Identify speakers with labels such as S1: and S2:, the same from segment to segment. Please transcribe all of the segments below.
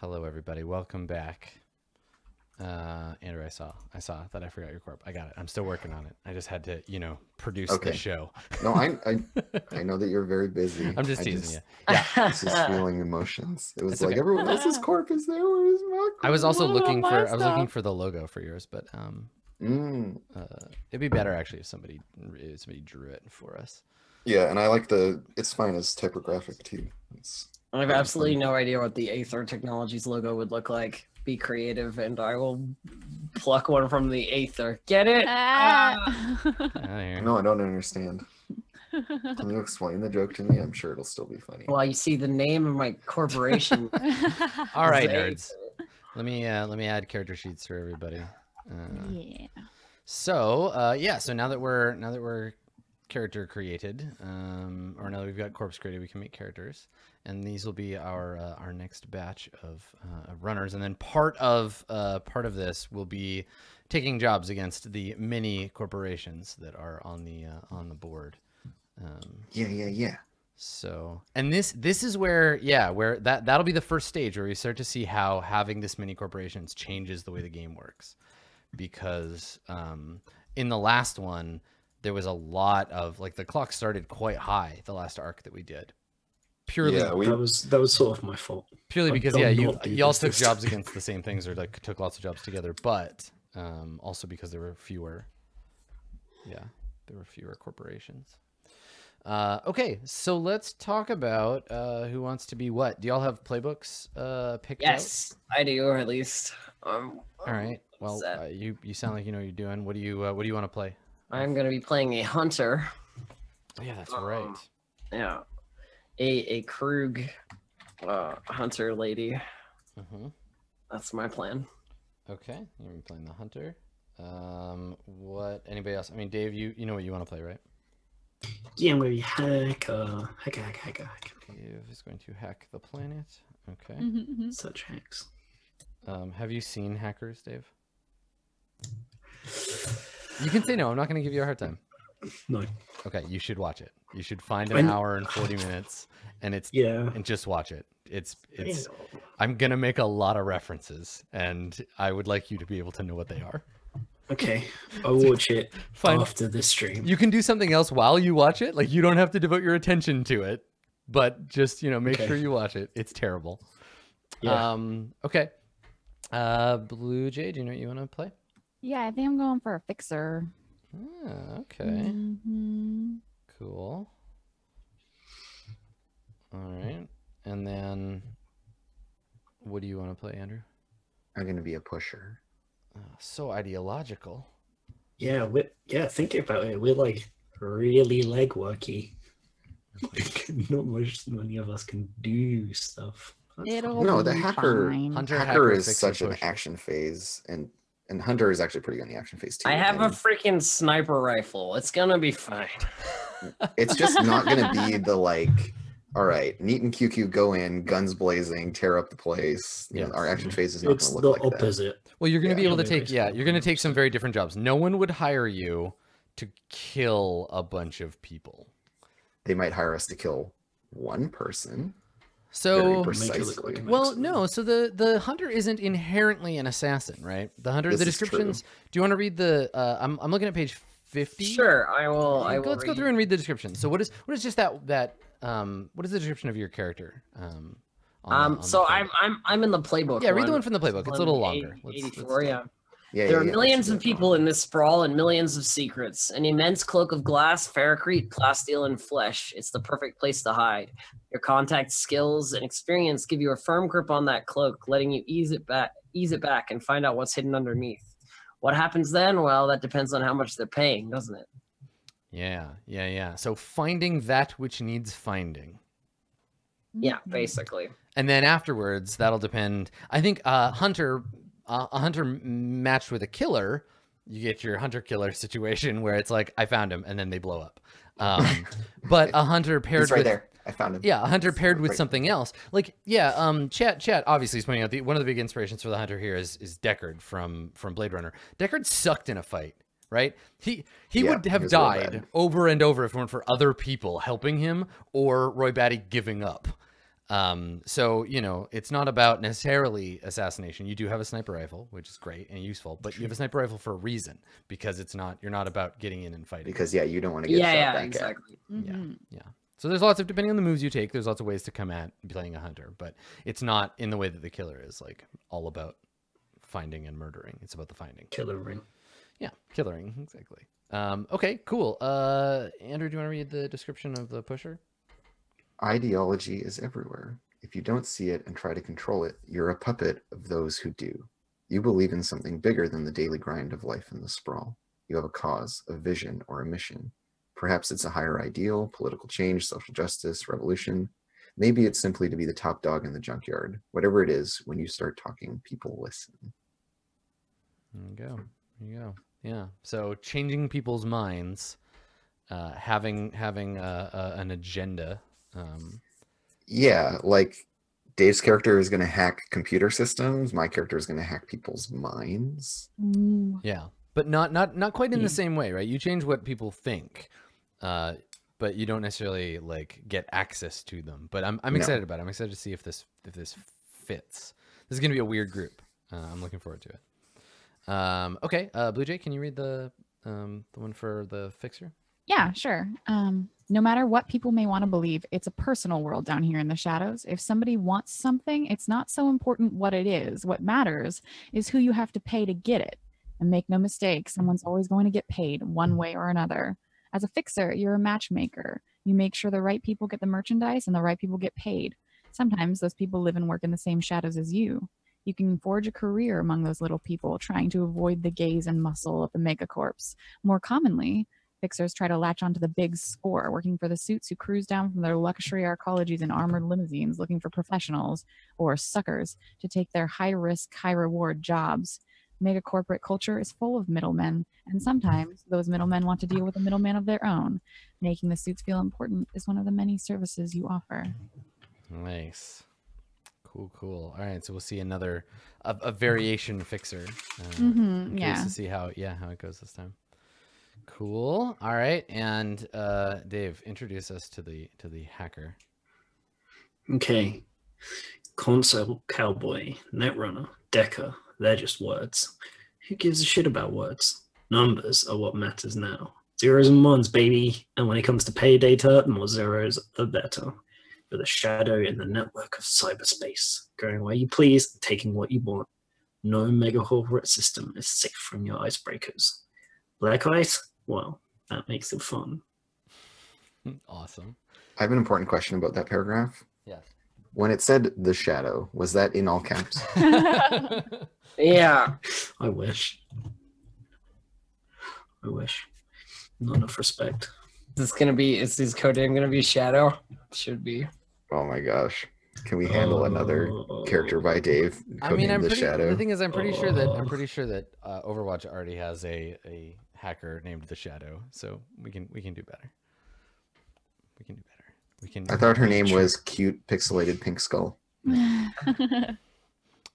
S1: Hello, everybody. Welcome back. Uh, Andrew, I saw, I saw that I forgot your corp. I got it. I'm still working on it. I just had to, you know, produce
S2: Okay.
S1: the show.
S2: No, I, I I know that you're very busy.
S1: I'm just
S2: I
S1: teasing you.
S2: I was just feeling emotions. It was
S1: It's
S2: like
S1: okay.
S2: everyone else's corp is there. Where's my corp?
S1: I was also
S3: What
S1: looking for,
S3: my
S1: I was looking for the logo for yours, but um,
S2: Mm,
S1: uh, it'd be better actually if somebody, if somebody drew it for us.
S2: yeah, and I like the. It's fine as typographic too. It's
S3: I have absolutely no idea what the Aether Technologies logo would look like. Be creative, and I will pluck one from the Aether. Get it?
S4: Ah.
S1: Out
S2: no, I don't understand. Can you explain the joke to me? I'm sure it'll still be funny.
S3: Well, you see, the name of my corporation.
S1: All right,
S3: is
S1: nerds. Let me uh, let me add character sheets for everybody. Uh,
S4: yeah.
S1: So uh, yeah, so now that we're now that we're character created, um, or now that we've got corpse created, we can make characters, and these will be our uh, our next batch of uh, of runners, and then part of uh, part of this will be taking jobs against the many corporations that are on the uh, on the board. Um,
S2: Yeah, yeah, yeah.
S1: so, and this this is where yeah, where that that'll be the first stage where we start to see how having this many corporations changes the way the game works. Because um in the last one there was a lot of like the clock started quite high the last arc that we did. Purely
S2: Yeah, we
S5: that was that was sort of my fault.
S1: purely because yeah, you y'all took jobs against the same things or like took lots of jobs together, but um also because there were fewer yeah, there were fewer corporations. Uh, okay, so let's talk about uh, who wants to be what. Do y'all have playbooks uh, picked
S3: Yes, I do, or at least. Um,
S1: out? All right. Well, uh, you you sound like you know what you're doing. What do you uh, What do you want to play?
S3: I'm going to be playing a hunter.
S1: Oh, yeah, that's right.
S3: Um, Yeah. A a Krug uh, hunter lady.
S1: hmm
S3: That's my plan.
S1: Okay, you're playing the hunter. Um, what? Anybody else? I mean, Dave, you you know what you want to play, right?
S5: Yeah, where you hack, uh, hack, hack, hack, hack.
S1: Dave is going to hack the planet. Okay.
S4: Mhm.
S5: Such hacks.
S1: Um, have you seen Hackers, Dave? You can say no. I'm not going to give you a hard time.
S5: No.
S1: Okay, you should watch it. You should find an
S5: kn-
S1: hour and 40 minutes, and it's
S5: Yeah.
S1: and just watch it. It's it's.
S5: know.
S1: I'm gonna make a lot of references, and I would like you to be able to know what they are.
S5: Okay, I'll watch it
S1: Fine.
S5: after the stream.
S1: You can do something else while you watch it. Like you don't have to devote your attention to it, but just you know make
S5: Okay.
S1: sure you watch it. It's terrible.
S5: Yeah.
S1: Um. Okay. Uh, Blue Jay, do you know what you want to play?
S4: Yeah, I think I'm going for a fixer.
S1: Ah, okay.
S4: Mhm.
S1: Cool. All right. And then, what do you want to play, Andrew?
S2: I'm gonna be a pusher.
S1: Oh, so ideological.
S5: yeah, we yeah. think about it, we're like really legworky. Not much many of us can do stuff.
S4: It'll.
S2: No, the hacker-
S1: Hunter
S2: Hacker is such an action phase, and and Hunter is actually pretty good in the action phase too.
S3: I have a freaking sniper rifle. It's gonna be fine.
S2: It's just not gonna be the like. All right, Neat and QQ go in, guns blazing, tear up the place. You know, our action phase is not
S5: It's
S2: gonna
S5: the
S2: look like that.
S5: opposite.
S1: Well, you're going to
S2: Yeah.
S1: be able to take, yeah, you're going to take some very different jobs. No one would hire you to kill a bunch of people.
S2: They might hire us to kill one person.
S1: So,
S2: very
S5: Make it look
S2: precisely.
S5: like
S1: well, no. So the the hunter isn't inherently an assassin, right? The hunter,
S2: This
S1: the descriptions. Do you want to read the? Uh, I'm I'm looking at page fifty.
S3: Sure, I will. I will.
S1: Let's go through and read the description. So what is what is just that that um what is the description of your character? Um, on
S3: Um.
S1: on
S3: So? I'm I'm I'm in the playbook.
S1: Yeah, read the one from the playbook. It's a little
S3: one,
S1: longer. Let's- let's
S3: 84, yeah.
S2: Yeah,
S3: There
S2: yeah,
S3: are
S2: yeah,
S3: millions
S2: let's
S3: of people in this sprawl and millions of secrets. An immense cloak of glass, ferrocrete, plasteel, and flesh. It's the perfect place to hide. Your contact skills and experience give you a firm grip on that cloak, letting you ease it back, ease it back, and find out what's hidden underneath. What happens then? Well, that depends on how much they're paying, doesn't it?
S1: Yeah, yeah, yeah. So finding that which needs finding.
S3: Yeah, basically.
S1: and then afterwards that'll depend i think uh hunter uh, a hunter matched with a killer you get your hunter killer situation where it's like i found him and then they blow up um but a hunter paired
S2: right
S1: with
S2: there. I found him.
S1: yeah a hunter paired with something else like yeah um chat chat obviously is pointing out the one of the big inspirations for the hunter here is is deckard from from blade runner deckard sucked in a fight right he he
S2: Yeah,
S1: would have
S2: was
S1: died over and over if it weren't for other people helping him or roy batty giving up Um, so you know, it's not about necessarily assassination. You do have a sniper rifle, which is great and useful, but you have a sniper rifle for a reason because it's not. You're not about getting in and fighting.
S2: Because yeah, you don't want to get
S3: Yeah,
S2: shot
S3: yeah,
S2: back at.
S3: exactly.
S4: Mhm.
S1: So there's lots of depending on the moves you take. There's lots of ways to come at playing a hunter, but it's not in the way that the killer is like all about finding and murdering. It's about the finding.
S5: Killer ring.
S1: Yeah, killering exactly. Um, okay, cool. Uh, Andrew, do you want to read the description of the pusher?
S2: Ideology is everywhere. If you don't see it and try to control it, you're a puppet of those who do. You believe in something bigger than the daily grind of life in the sprawl. You have a cause, a vision, or a mission. Perhaps it's a higher ideal, political change, social justice, revolution. Maybe it's simply to be the top dog in the junkyard. Whatever it is, when you start talking, people listen.
S1: There you go. There you go. Yeah. So changing people's minds, uh, having having a, a, an agenda. Um,
S2: Yeah, like Dave's character is going to hack computer systems. My character is going to hack people's minds.
S4: Ooh.
S1: yeah, but not not not quite in the same way, right? You change what people think, uh, but you don't necessarily like get access to them. But I'm I'm
S2: No.
S1: excited about it. I'm excited to see if this if this fits. This is gonna be a weird group. Uh, I'm looking forward to it. Um, okay, uh, Blue Jay, can you read the um, the one for the fixer?
S4: Yeah, sure. Um, no matter what people may want to believe, it's a personal world down here in the shadows. If somebody wants something, it's not so important what it is. What matters is who you have to pay to get it. And make no mistake, someone's always going to get paid one way or another. As a fixer, you're a matchmaker. You make sure the right people get the merchandise and the right people get paid. Sometimes those people live and work in the same shadows as you. You can forge a career among those little people, trying to avoid the gaze and muscle of the megacorps. More commonly, Fixers try to latch onto the big score, working for the suits who cruise down from their luxury arcologies in armored limousines looking for professionals or suckers to take their high risk, high reward jobs. Mega corporate culture is full of middlemen, and sometimes those middlemen want to deal with a middleman of their own. Making the suits feel important is one of the many services you offer.
S1: Nice. Cool, cool. All right, so we'll see another a, a variation fixer. Uh,
S4: Mm-hmm, yeah.
S1: to see how yeah how it goes this time. Cool. All right, and uh, Dave, introduce us to the to the hacker.
S5: Okay. Console cowboy, netrunner, decker, they're just words. Who gives a shit about words? Numbers are what matters now. Zeros and ones, baby. And when it comes to pay data, the more zeros, the better. You're the shadow in the network of cyberspace, going where you please, taking what you want. No mega corporate system is safe from your icebreakers. Black ice? Well, that makes it fun.
S1: Awesome.
S2: I have an important question about that paragraph.
S1: Yes.
S2: When it said the shadow, was that in all caps?
S3: Yeah.
S5: I wish. I wish. Not enough respect.
S3: This gonna be is his code name gonna be Shadow? Should be.
S2: Oh my gosh. Can we handle another
S5: Oh.
S2: character by Dave?
S1: I mean, I'm
S2: the
S1: pretty.
S2: shadow.
S1: The thing is, I'm pretty sure that I'm
S5: Oh.
S1: pretty sure that uh, Overwatch already has a a hacker named the Shadow, so we can we can do better. We can do better. We can.
S2: I thought her name was cute pixelated pink skull.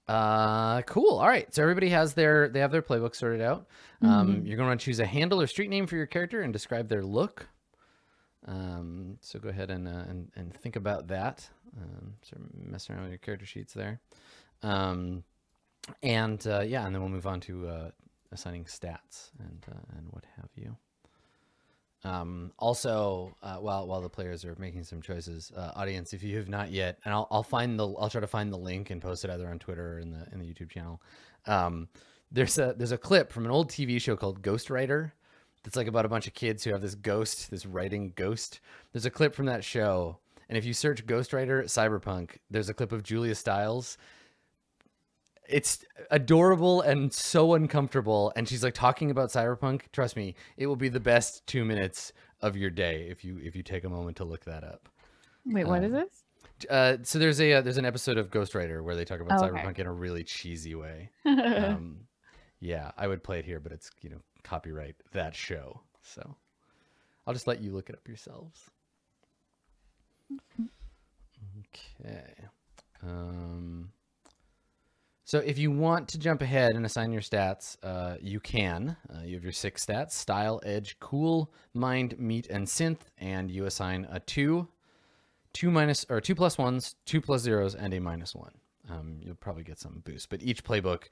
S1: Uh, cool. All right. So everybody has their they have their playbook sorted out. Um,
S4: Mhm.
S1: you're going to choose a handle or street name for your character and describe their look. Um, so go ahead and uh, and and think about that. Um, sort of messing around with your character sheets there. Um, and uh, yeah, and then we'll move on to uh, assigning stats and uh, and what have you. Um, also, uh, while while the players are making some choices, uh, audience, if you have not yet, and I'll I'll find the I'll try to find the link and post it either on Twitter or in the in the YouTube channel. Um, there's a there's a clip from an old TV show called Ghostwriter. That's like about a bunch of kids who have this ghost, this writing ghost. There's a clip from that show, and if you search Ghostwriter Cyberpunk, there's a clip of Julia Stiles it's adorable and so uncomfortable and she's like talking about cyberpunk. Trust me it will be the best two minutes of your day if you if you take a moment to look that up.
S4: Wait, what is
S1: Um,
S4: this?
S1: uh, so there's a uh, there's an episode of Ghostwriter where they talk about
S4: Oh, okay.
S1: cyberpunk in a really cheesy way. Um, yeah i would play it here but it's you know copyright that show so i'll just let you look it up yourselves. Okay um so if you want to jump ahead and assign your stats, uh, you can. Uh, you have your six stats: style, edge, cool, mind, meat, and synth, and you assign a two two minus or two plus ones, two plus zeros, and a minus one. Um, you'll probably get some boost, but each playbook,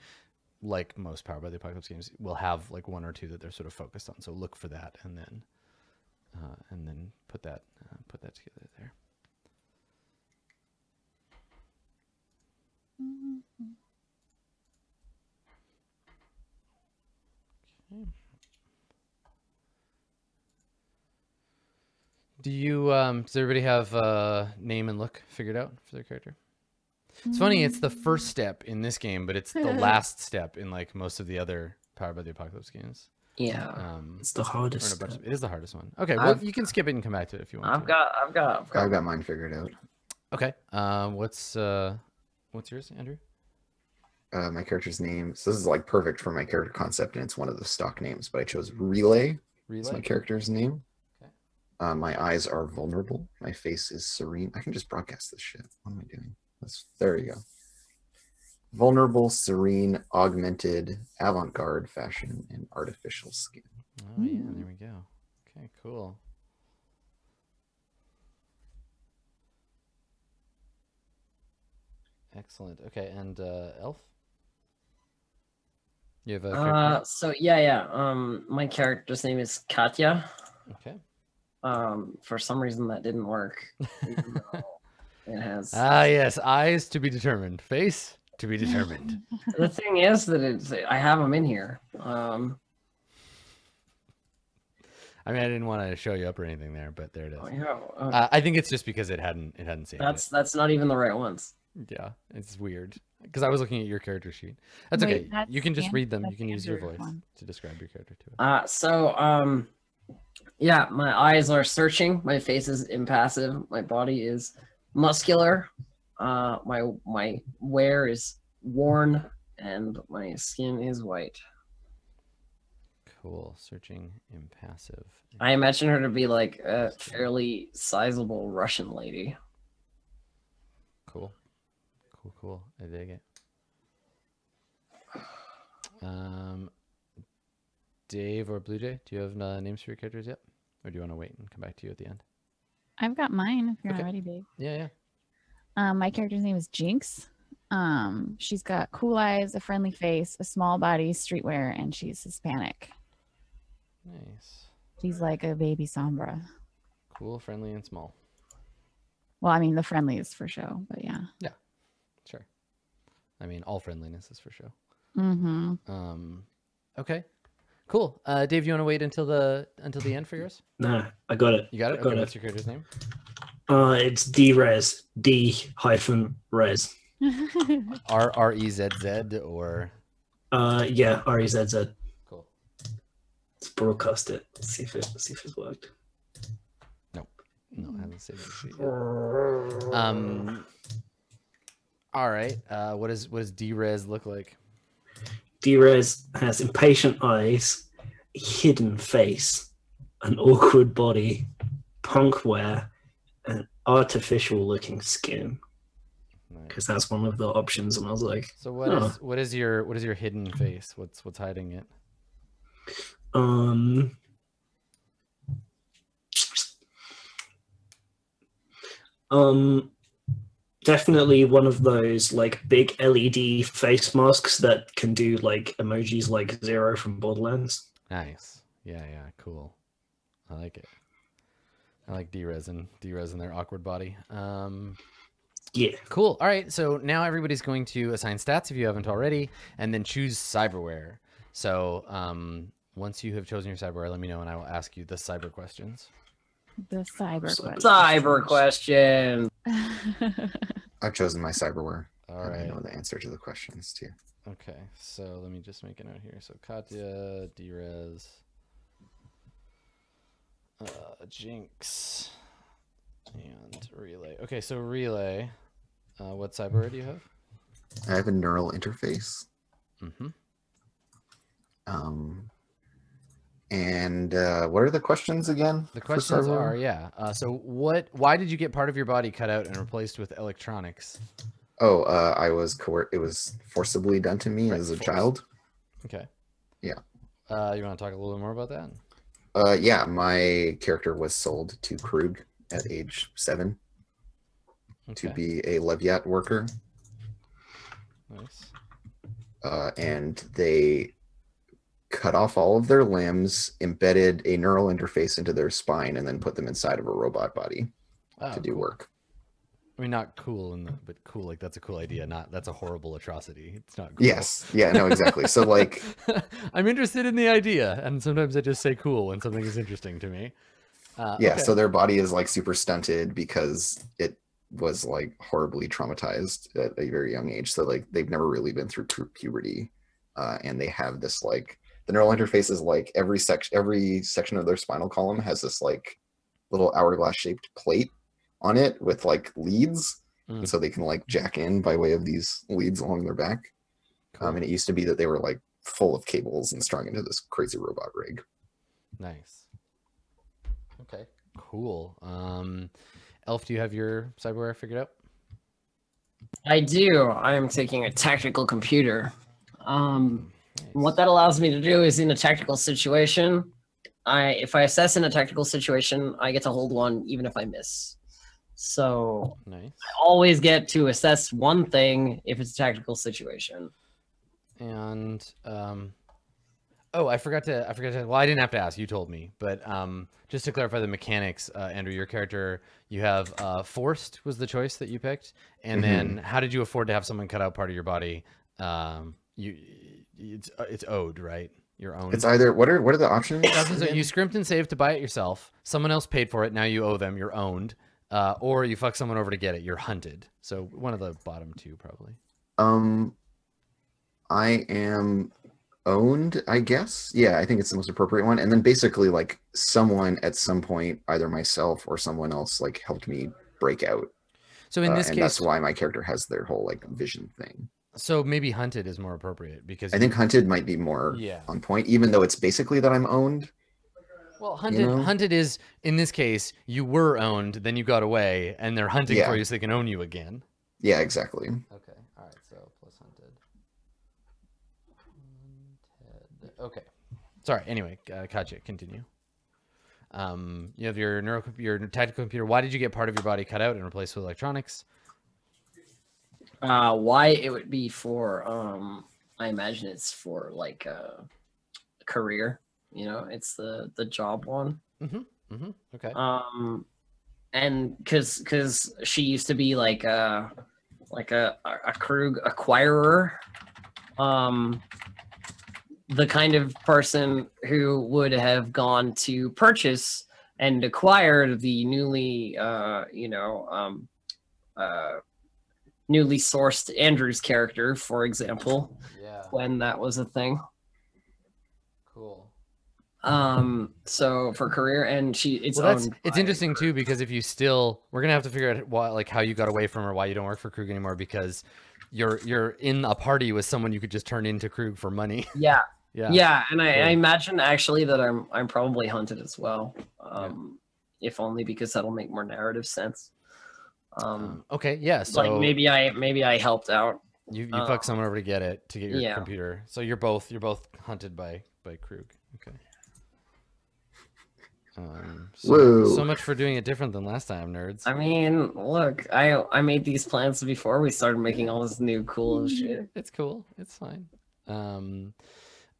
S1: like most Power by the Apocalypse games, will have like one or two that they're sort of focused on. So look for that, and then uh, and then put that uh, put that together there. Okay. Do you um does everybody have uh name and look figured out for their character? It's funny, it's the first step in this game, but it's the last step in like most of the other Power by the Apocalypse games.
S3: Yeah.
S1: Um
S5: It's the hardest.
S1: a bunch
S5: step.
S1: of- it is the hardest one. Okay, well
S3: I've-
S1: you can skip it and come back to it if you want.
S3: I've
S1: to.
S3: got, I've got, I've got.
S2: I've got mine figured out.
S1: Okay. Um what's uh what's yours, Andrew?
S2: Uh, my character's name. So this is like perfect for my character concept, and it's one of the stock names. But I chose Relay. It's my character's name.
S1: Okay.
S2: Uh, my eyes are vulnerable. My face is serene. I can just broadcast this shit. What am I doing? That's, there you go. Vulnerable, serene, augmented, avant-garde fashion, and artificial skin.
S1: Oh yeah, there we go. Okay, cool. Excellent. Okay, and uh Elf? You have a character?
S3: Uh, so yeah, yeah. Um, my character's name is Katya.
S1: okay.
S3: Um, for some reason that didn't work. it has.
S1: Ah yes, eyes to be determined, face to be determined.
S3: the thing is that it's I have them in here. Um,
S1: I mean, I didn't want to show you up or anything there, but there it is.
S3: oh, yeah, uh,
S1: Uh, I think it's just because it hadn't it hadn't saved
S3: that's that's not even the right ones.
S1: Yeah, it's weird because I was looking at your character sheet. That's
S4: Wait,
S1: okay.
S4: that's
S1: You can just
S4: An-
S1: read them. You
S4: that's
S1: can use your voice
S4: one.
S1: to describe your character to it.
S3: Uh, so um, yeah, my eyes are searching. My face is impassive. My body is muscular. Uh, my my wear is worn, and my skin is white.
S1: Cool. Searching impassive.
S3: I imagine her to be like a fairly sizable Russian lady.
S1: Cool. Cool, cool. I dig it. Um, Dave or Blue Jay, do you have uh, names for your characters yet? Or do you want to wait and come back to you at the end?
S4: I've got mine if you're
S1: Okay.
S4: not ready, Dave.
S1: Yeah, yeah.
S4: Um, my character's name is Jinx. Um, she's got cool eyes, a friendly face, a small body, streetwear, and she's Hispanic.
S1: Nice.
S4: She's like a baby Sombra.
S1: Cool, friendly, and small.
S4: Well, I mean the friendliest for show, but yeah. yeah.
S1: Sure. I mean, all friendliness is for sure.
S4: Mm-hmm.
S1: Um, okay. Cool. Uh, Dave, you want to wait until the until the end for yours?
S5: Nah, I got it.
S1: You got
S5: I
S1: it.
S5: got
S1: Okay.
S5: it.
S1: What's your character's name?
S5: Uh, it's D res. D hyphen res.
S1: R R E Z Z or
S5: Uh, yeah, R E Z Z.
S1: cool.
S5: Let's broadcast it. Let's see if it. Let's see if it's worked. Nope.
S1: No, I haven't saved it. yet. Um. All right. Uh, what does what does D-Res look like?
S5: D res has impatient eyes, hidden face, an awkward body, punk wear, and artificial looking skin. Because that's one of the options, and I was like,
S1: So what is
S5: Huh.
S1: what is your what is your hidden face? What's what's hiding it?
S5: Um. Um, definitely one of those like big LED face masks that can do like emojis like Zero from Borderlands.
S1: Nice. Yeah, yeah, cool. I like it. I like D resin. D resin their awkward body. Um,
S5: Yeah.
S1: cool. All right. So now everybody's going to assign stats if you haven't already, and then choose cyberware. So um, once you have chosen your cyberware, let me know, and I will ask you the cyber questions.
S4: The cyber
S5: Cyber-
S4: question.
S3: Cyber question.
S2: I've chosen my cyberware.
S1: All
S2: I
S1: right.
S2: know the answer to the questions too.
S1: Okay, so let me just make a note here. So Katya, Drez, uh, Jinx, and Relay. Okay, so Relay, uh, what cyberware do you have?
S2: I have a neural interface.
S1: Mm-hmm.
S2: Um, and uh, what are the questions again?
S1: The questions are, yeah. Uh, so what? Why did you get part of your body cut out and replaced with electronics?
S2: Oh, uh, I was coer- It was forcibly done to me
S1: Right,
S2: as a
S1: force.
S2: child.
S1: Okay.
S2: Yeah.
S1: Uh, you want to talk a little bit more about that?
S2: Uh, yeah, my character was sold to Krug at age seven. to be a Leviat worker,
S1: Nice.
S2: uh, and they cut off all of their limbs, embedded a neural interface into their spine, and then put them inside of a robot body
S1: Oh,
S2: to do
S1: cool.
S2: work.
S1: I mean, not cool, in the, but cool. Like that's a cool idea. Not that's a horrible atrocity. It's not. Cool.
S2: Yes, yeah, no, exactly. So like,
S1: I'm interested in the idea, and sometimes I just say cool when something is interesting to me. Uh,
S2: yeah,
S1: okay.
S2: so their body is like super stunted because it was like horribly traumatized at a very young age. So like they've never really been through puberty, uh, and they have this like the neural interface is like every section every section of their spinal column has this like little hourglass shaped plate on it with like leads,
S1: Mm.
S2: and so they can like jack in by way of these leads along their back.
S1: Cool.
S2: Um, and it used to be that they were like full of cables and strung into this crazy robot rig.
S1: Nice. Okay. Cool. Um, Elf, do you have your cyberware figured out?
S3: I do. I am taking a tactical computer. Um,
S1: Nice.
S3: What that allows me to do is in a tactical situation, I if I assess in a tactical situation, I get to hold one even if I miss. So
S1: Nice.
S3: I always get to assess one thing if it's a tactical situation.
S1: And um, oh, I forgot to. I forgot to. Well, I didn't have to ask. You told me, but um, just to clarify the mechanics, uh, Andrew, your character, you have uh, forced was the choice that you picked, and
S2: Mhm.
S1: then how did you afford to have someone cut out part of your body? Um, you, it's uh, it's owed, right? Your own.
S2: It's either what are what are the options?
S1: So you scrimped and saved to buy it yourself. Someone else paid for it. Now you owe them. You're owned. Uh, or you fuck someone over to get it. You're hunted. So one of the bottom two, probably.
S2: Um, I am owned, I guess. Yeah, I think it's the most appropriate one. And then basically, like someone at some point, either myself or someone else, like helped me break out.
S1: So in
S2: Uh,
S1: this
S2: and
S1: case,
S2: that's why my character has their whole like vision thing.
S1: So maybe hunted is more appropriate because
S2: I think hunted might be more
S1: Yeah.
S2: on point, even though it's basically that I'm owned.
S1: Well, hunted
S2: know?
S1: hunted is in this case you were owned, then you got away, and they're hunting
S2: Yeah.
S1: for you so they can own you again.
S2: Yeah, exactly.
S1: Okay. All right. So plus hunted. Hunted. Okay. Sorry. Anyway, uh, Katya, continue. Um, you have your neuro your tactical computer. Why did you get part of your body cut out and replaced with electronics?
S3: Uh, why it would be for um, I imagine it's for like a career. You know, it's the the job one.
S1: Mm-hmm. Okay.
S3: um and because because she used to be like a like a a krug acquirer um the kind of person who would have gone to purchase and acquired the newly uh you know um uh newly sourced andrew's character for example
S1: yeah.
S3: when that was a thing
S1: Cool.
S3: um so for career and she it's
S1: well, that's it's interesting too because if you still, we're gonna have to figure out why, like, how you got away from her, why you don't work for Krug anymore, because you're you're in a party with someone you could just turn into Krug for money.
S3: yeah
S1: yeah.
S3: Yeah, and I, I imagine actually that I'm I'm probably hunted as well. Um, if only because that'll make more narrative sense. Um,
S1: Um, okay. Yeah. So
S3: like maybe I maybe I helped out.
S1: you you
S3: uh,
S1: fuck someone over to get it to get your
S3: yeah.
S1: computer. So you're both you're both hunted by by Krug. Okay. Um, so, so much for doing it different than last time, nerds.
S3: I mean, look, I I made these plans before we started making all this new cool shit.
S1: It's cool. It's fine. Um,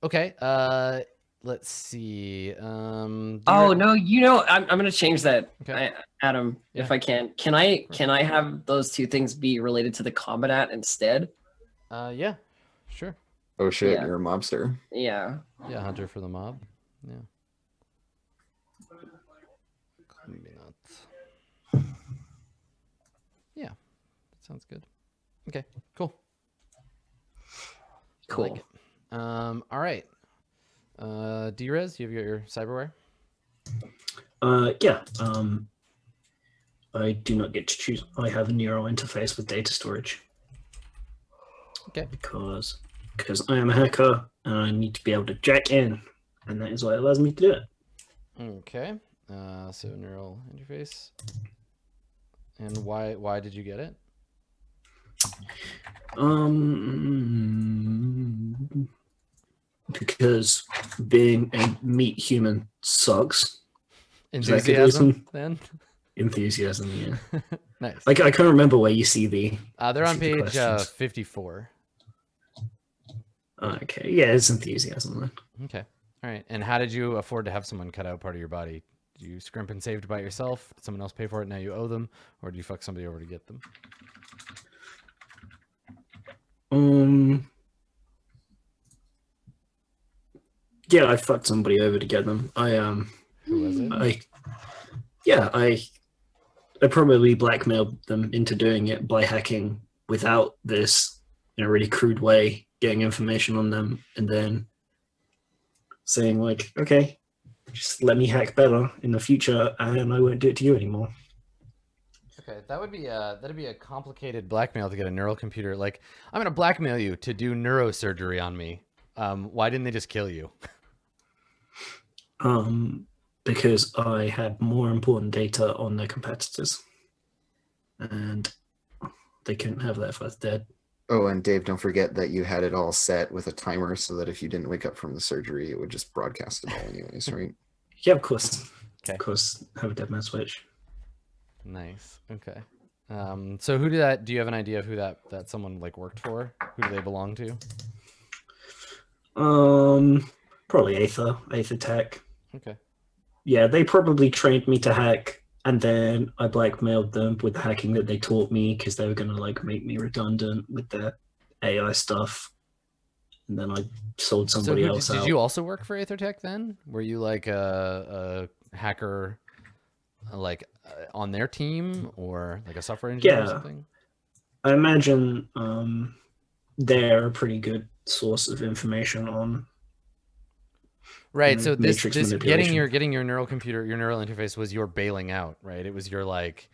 S1: okay. Uh, let's see. Um,
S3: Oh no, you know I'm I'm gonna change that,
S1: Okay.
S3: I, Adam, if I can. Can I can I have those two things be related to the combat instead?
S1: Uh, yeah. Sure.
S2: Oh shit,
S3: Yeah.
S2: you're a mobster.
S3: Yeah.
S1: Yeah, hunter for the mob. Yeah. Combinat. Yeah, that sounds good. Okay, cool. I like
S3: Cool.
S1: Um, all right. Uh, Drez, you have your, your cyberware.
S5: Uh, yeah. Um, I do not get to choose. I have a neural interface with data storage.
S1: Okay.
S5: Because because I am a hacker and I need to be able to jack in, and that is what allows me to do it.
S1: Okay. Uh, so neural interface. And why why did you get it?
S5: Um, because being a meat human sucks. Is that good
S1: Enthusiasm. Then.
S5: Enthusiasm, yeah.
S1: Nice.
S5: Like I can't remember where you see the.
S1: Uh, they're on
S5: see the
S1: page uh, 54.
S5: Okay, yeah, it's enthusiasm then.
S1: Okay. All right. And how did you afford to have someone cut out part of your body? Did you scrimp and saved by yourself? Did someone else pay for it? Now you owe them, or did you fuck somebody over to get them?
S5: Um. Yeah, I fucked somebody over to get them. I um.
S1: Who was it?
S5: I. Yeah, I. I probably blackmailed them into doing it by hacking without this in a really crude way, getting information on them, and then saying like, okay, just let me hack better in the future, and I won't do it to you anymore.
S1: Okay, that would be a that'd be a complicated blackmail to get a neural computer. Like, I'm gonna blackmail you to do neurosurgery on me. Um, why didn't they just kill you?
S5: um, because I had more important data on their competitors, and they couldn't have that if I was dead.
S2: Oh, and Dave, don't forget that you had it all set with a timer so that if you didn't wake up from the surgery, it would just broadcast it all anyways, right?
S5: Yeah, of course.
S1: Okay.
S5: Of course, have a dead man switch.
S1: Nice. Okay. Um, so who did that? Do you have an idea of who that that someone like worked for? Who do they belong to?
S5: Um, probably Aether, Aether Tech.
S1: Okay.
S5: Yeah, they probably trained me to hack, and then I blackmailed them with the hacking that they taught me because they were gonna like make me redundant with their AI stuff. And then I sold
S1: So
S5: somebody
S1: did,
S5: else
S1: did
S5: out.
S1: you also work for AetherTech then? Were you like a, a hacker, like uh, on their team or like a software engineer or something?
S5: I imagine um, they're a pretty good source of information on.
S1: Right. So this this getting your getting your neural computer your neural interface was your bailing out, right? It was your like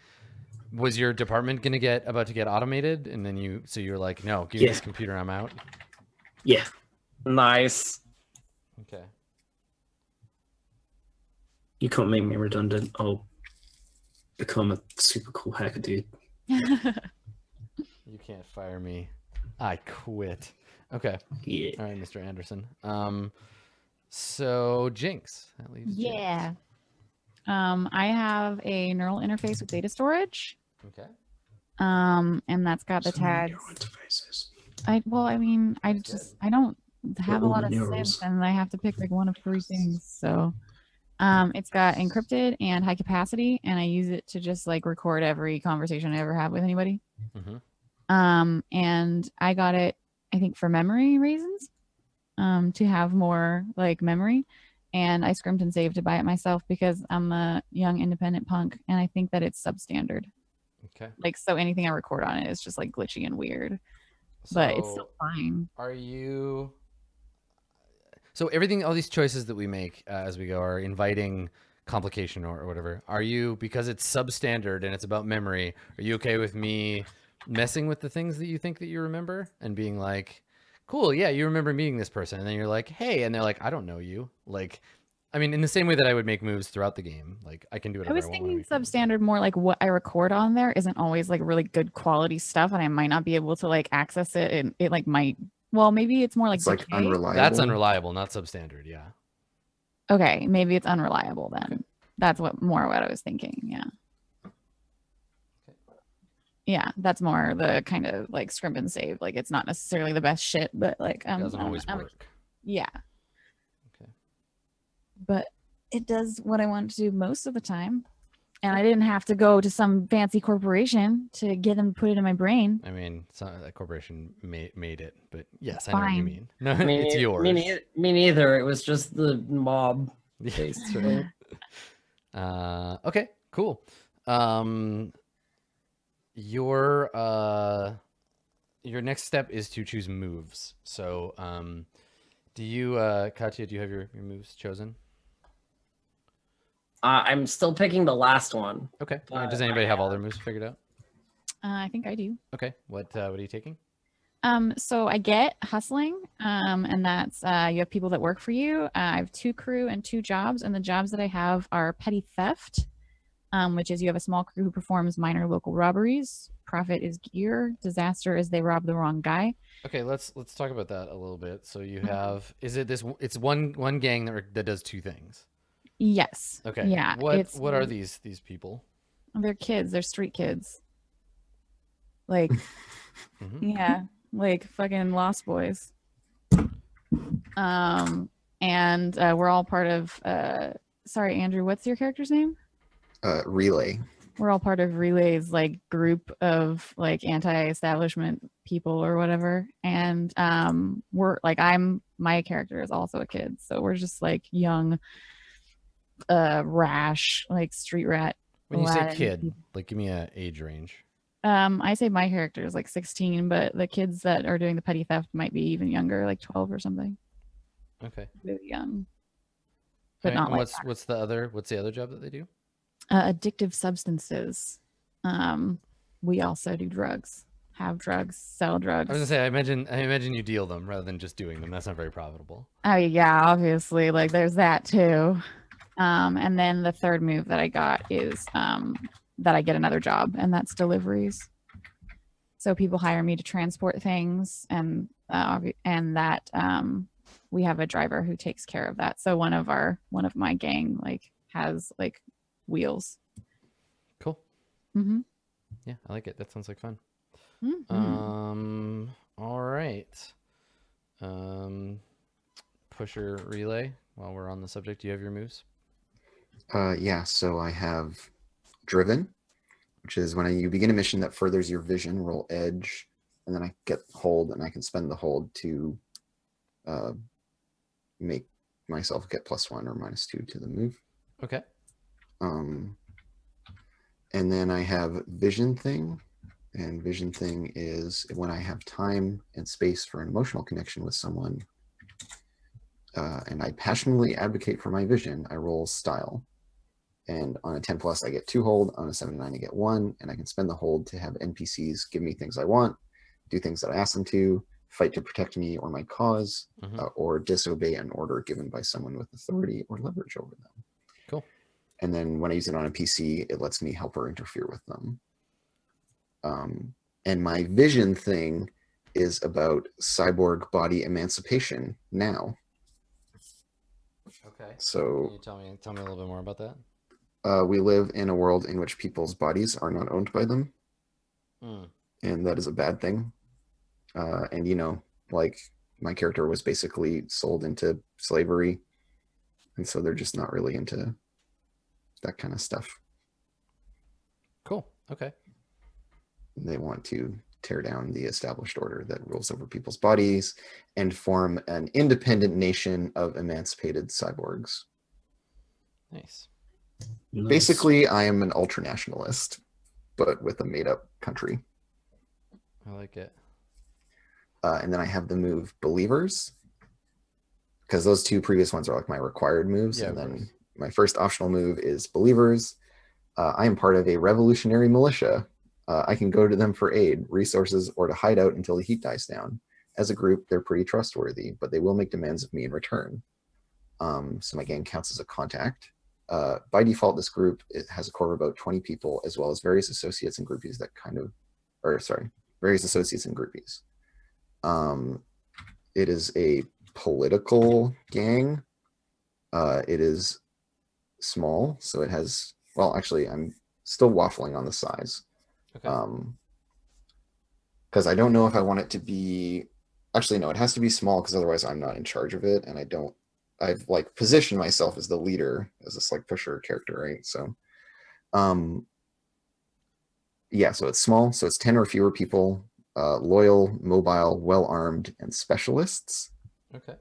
S1: was your department gonna get about to get automated and then you so you're like, no, give me this computer, I'm out.
S5: Yeah,
S3: Nice.
S1: Okay.
S5: you can't make me redundant. I'll become a super cool hacker dude.
S1: You can't fire me. I quit. Okay.
S5: Yeah.
S1: All right, Mr. Anderson. Um so Jinx. That leaves Jinx.
S4: yeah. Um, I have a neural interface with data storage.
S1: Okay.
S4: Um, and that's got the
S5: So
S4: tags.
S5: neural interfaces.
S4: I well, I mean, I
S1: That's
S4: just I don't have a lot of
S5: neurals.
S4: synth, and I have to pick like one of three things. So, um, it's got encrypted and high capacity, and I use it to just like record every conversation I ever have with anybody.
S1: Mm-hmm.
S4: Um, and I got it, I think, for memory reasons, um, to have more like memory. And I scrimped and saved to buy it myself because I'm a young independent punk, and I think that it's substandard.
S1: Okay.
S4: Like, so anything I record on it is just like glitchy and weird, but it's still fine.
S1: Are you? So everything, all these choices that we make uh, as we go are inviting complication or, or whatever. Are you because it's substandard and it's about memory? Are you okay with me messing with the things that you think that you remember and being like, "Cool, yeah, you remember meeting this person," and then you're like, "Hey," and they're like, "I don't know you." Like, I mean, in the same way that I would make moves throughout the game, like I can do it. I,
S4: was
S1: want. I
S4: thinking substandard more like what I record on there isn't always like really good quality stuff, and I might not be able to like access it, and it like might. Well, maybe it's more like
S2: It's like unreliable.
S1: That's unreliable, not substandard. Yeah.
S4: Okay, maybe it's unreliable then. That's what more what I was thinking. Yeah. Yeah, that's more the kind of like scrimp and save. Like it's not necessarily the best shit, but like
S1: It
S4: um,
S1: doesn't
S4: um,
S1: always
S4: um,
S1: work.
S4: yeah.
S1: Okay.
S4: But it does what I want to do most of the time. And I didn't have to go to some fancy corporation to get them to put it in my brain.
S1: I mean, it's not that corporation made made it, but yes, I know what you mean. No,
S3: Me,
S1: it's
S3: nei-
S1: yours.
S3: Me, nei- me neither. It was just the mob.
S1: Yes, that's right. Uh, okay, cool. Um, your uh, your next step is to choose moves. So, um, do you, uh, Katya, do you have your, your moves chosen?
S3: Uh, I'm still picking the last one.
S1: Okay.
S3: Uh,
S1: Does anybody have all their moves figured out?
S4: Uh, I think I do.
S1: Okay. What uh, what are you taking?
S4: Um, so I get hustling, um, and that's uh, you have people that work for you. Uh, I have two crew and two jobs, and the jobs that I have are petty theft, um, which is you have a small crew who performs minor local robberies. Profit is gear. Disaster is they rob the wrong guy.
S1: Okay, let's let's talk about that a little bit. So you
S4: Mhm.
S1: have is it this? It's one one gang that that does two things.
S4: Yes.
S1: Okay.
S4: Yeah.
S1: What what are these these people?
S4: They're kids. They're street kids. Like,
S1: Mhm.
S4: yeah, like fucking Lost Boys. Um, and uh, we're all part of. Uh, sorry, Andrew. What's your character's name?
S2: Uh, relay.
S4: We're all part of Relay's like group of like anti-establishment people or whatever, and um, we're like I'm my character is also a kid, so we're just like young, uh, rash like street rat.
S1: When you say kid, like give me a age range.
S4: Um, I say my character is like 16, but the kids that are doing the petty theft might be even younger, like 12 or something.
S1: Okay.
S4: Really young. But
S1: Alright,
S4: not
S1: and
S4: like
S1: what's what's the other what's the other job that they do?
S4: Uh, addictive substances. Um, we also do drugs, have drugs, sell drugs.
S1: I was gonna say I imagine I imagine you deal them rather than just doing them. That's not very profitable.
S4: Oh yeah, obviously, like there's that too. Um, and then the third move that I got is um, that I get another job, and that's deliveries. So people hire me to transport things, and uh, and that um, we have a driver who takes care of that. So one of our one of my gang like has like wheels.
S1: Cool.
S4: Mm-hmm.
S1: Yeah, I like it. That sounds like fun.
S4: Mm-hmm.
S1: Um. All right. Um. Pusher relay. While we're on the subject, do you have your moves?
S2: Uh, yeah, so I have driven, which is when you begin a mission that furthers your vision, roll edge, and then I get hold, and I can spend the hold to uh, make myself get plus one or minus two to the move.
S1: Okay.
S2: Um, and then I have vision thing, and vision thing is when I have time and space for an emotional connection with someone, uh, and I passionately advocate for my vision, I roll style. And on a 10 plus, I get two hold. On a 7 to 9, I get one. And I can spend the hold to have NPCs give me things I want, do things that I ask them to, fight to protect me or my cause,
S1: Mhm.
S2: uh, or disobey an order given by someone with authority or leverage over them. And then when I use it on a PC, it lets me help or interfere with them. Um, and my vision thing is about cyborg body emancipation now.
S1: Okay.
S2: So
S1: Can you tell me tell me a little bit more about that?
S2: uh, we live in a world in which people's bodies are not owned by them,
S1: Hmm.
S2: and that is a bad thing. Uh, and you know, like my character was basically sold into slavery, and so they're just not really into that kind of stuff.
S1: Cool. Okay.
S2: They want to tear down the established order that rules over people's bodies and form an independent nation of emancipated cyborgs.
S1: Nice.
S5: Nice.
S2: Basically, I am an ultranationalist, but with a made up country.
S1: I like it.
S2: uh, and then I have the move Believers, because those two previous ones are like my required moves,
S1: Yeah,
S2: and then
S1: course.
S2: My first optional move is Believers. Uh, I am part of a revolutionary militia. Uh, I can go to them for aid, resources, or to hide out until the heat dies down. As a group, they're pretty trustworthy, but they will make demands of me in return. Um, so my gang counts as a contact. Uh, by default, this group has a core of about 20 people, as well as various associates and groupies that kind of, or sorry, various associates and groupies. Um, it is a political gang. Uh, it is small, so it has. Well, actually, I'm still waffling on the size.
S1: Okay.
S2: Um, because I don't know if I want it to be. Actually, no, it has to be small because otherwise I'm not in charge of it, and I don't. I've like positioned myself as the leader, as this like pusher character, right? So, um, yeah, so it's small, so it's ten or fewer people, uh, loyal, mobile, well armed, and specialists.
S1: okay.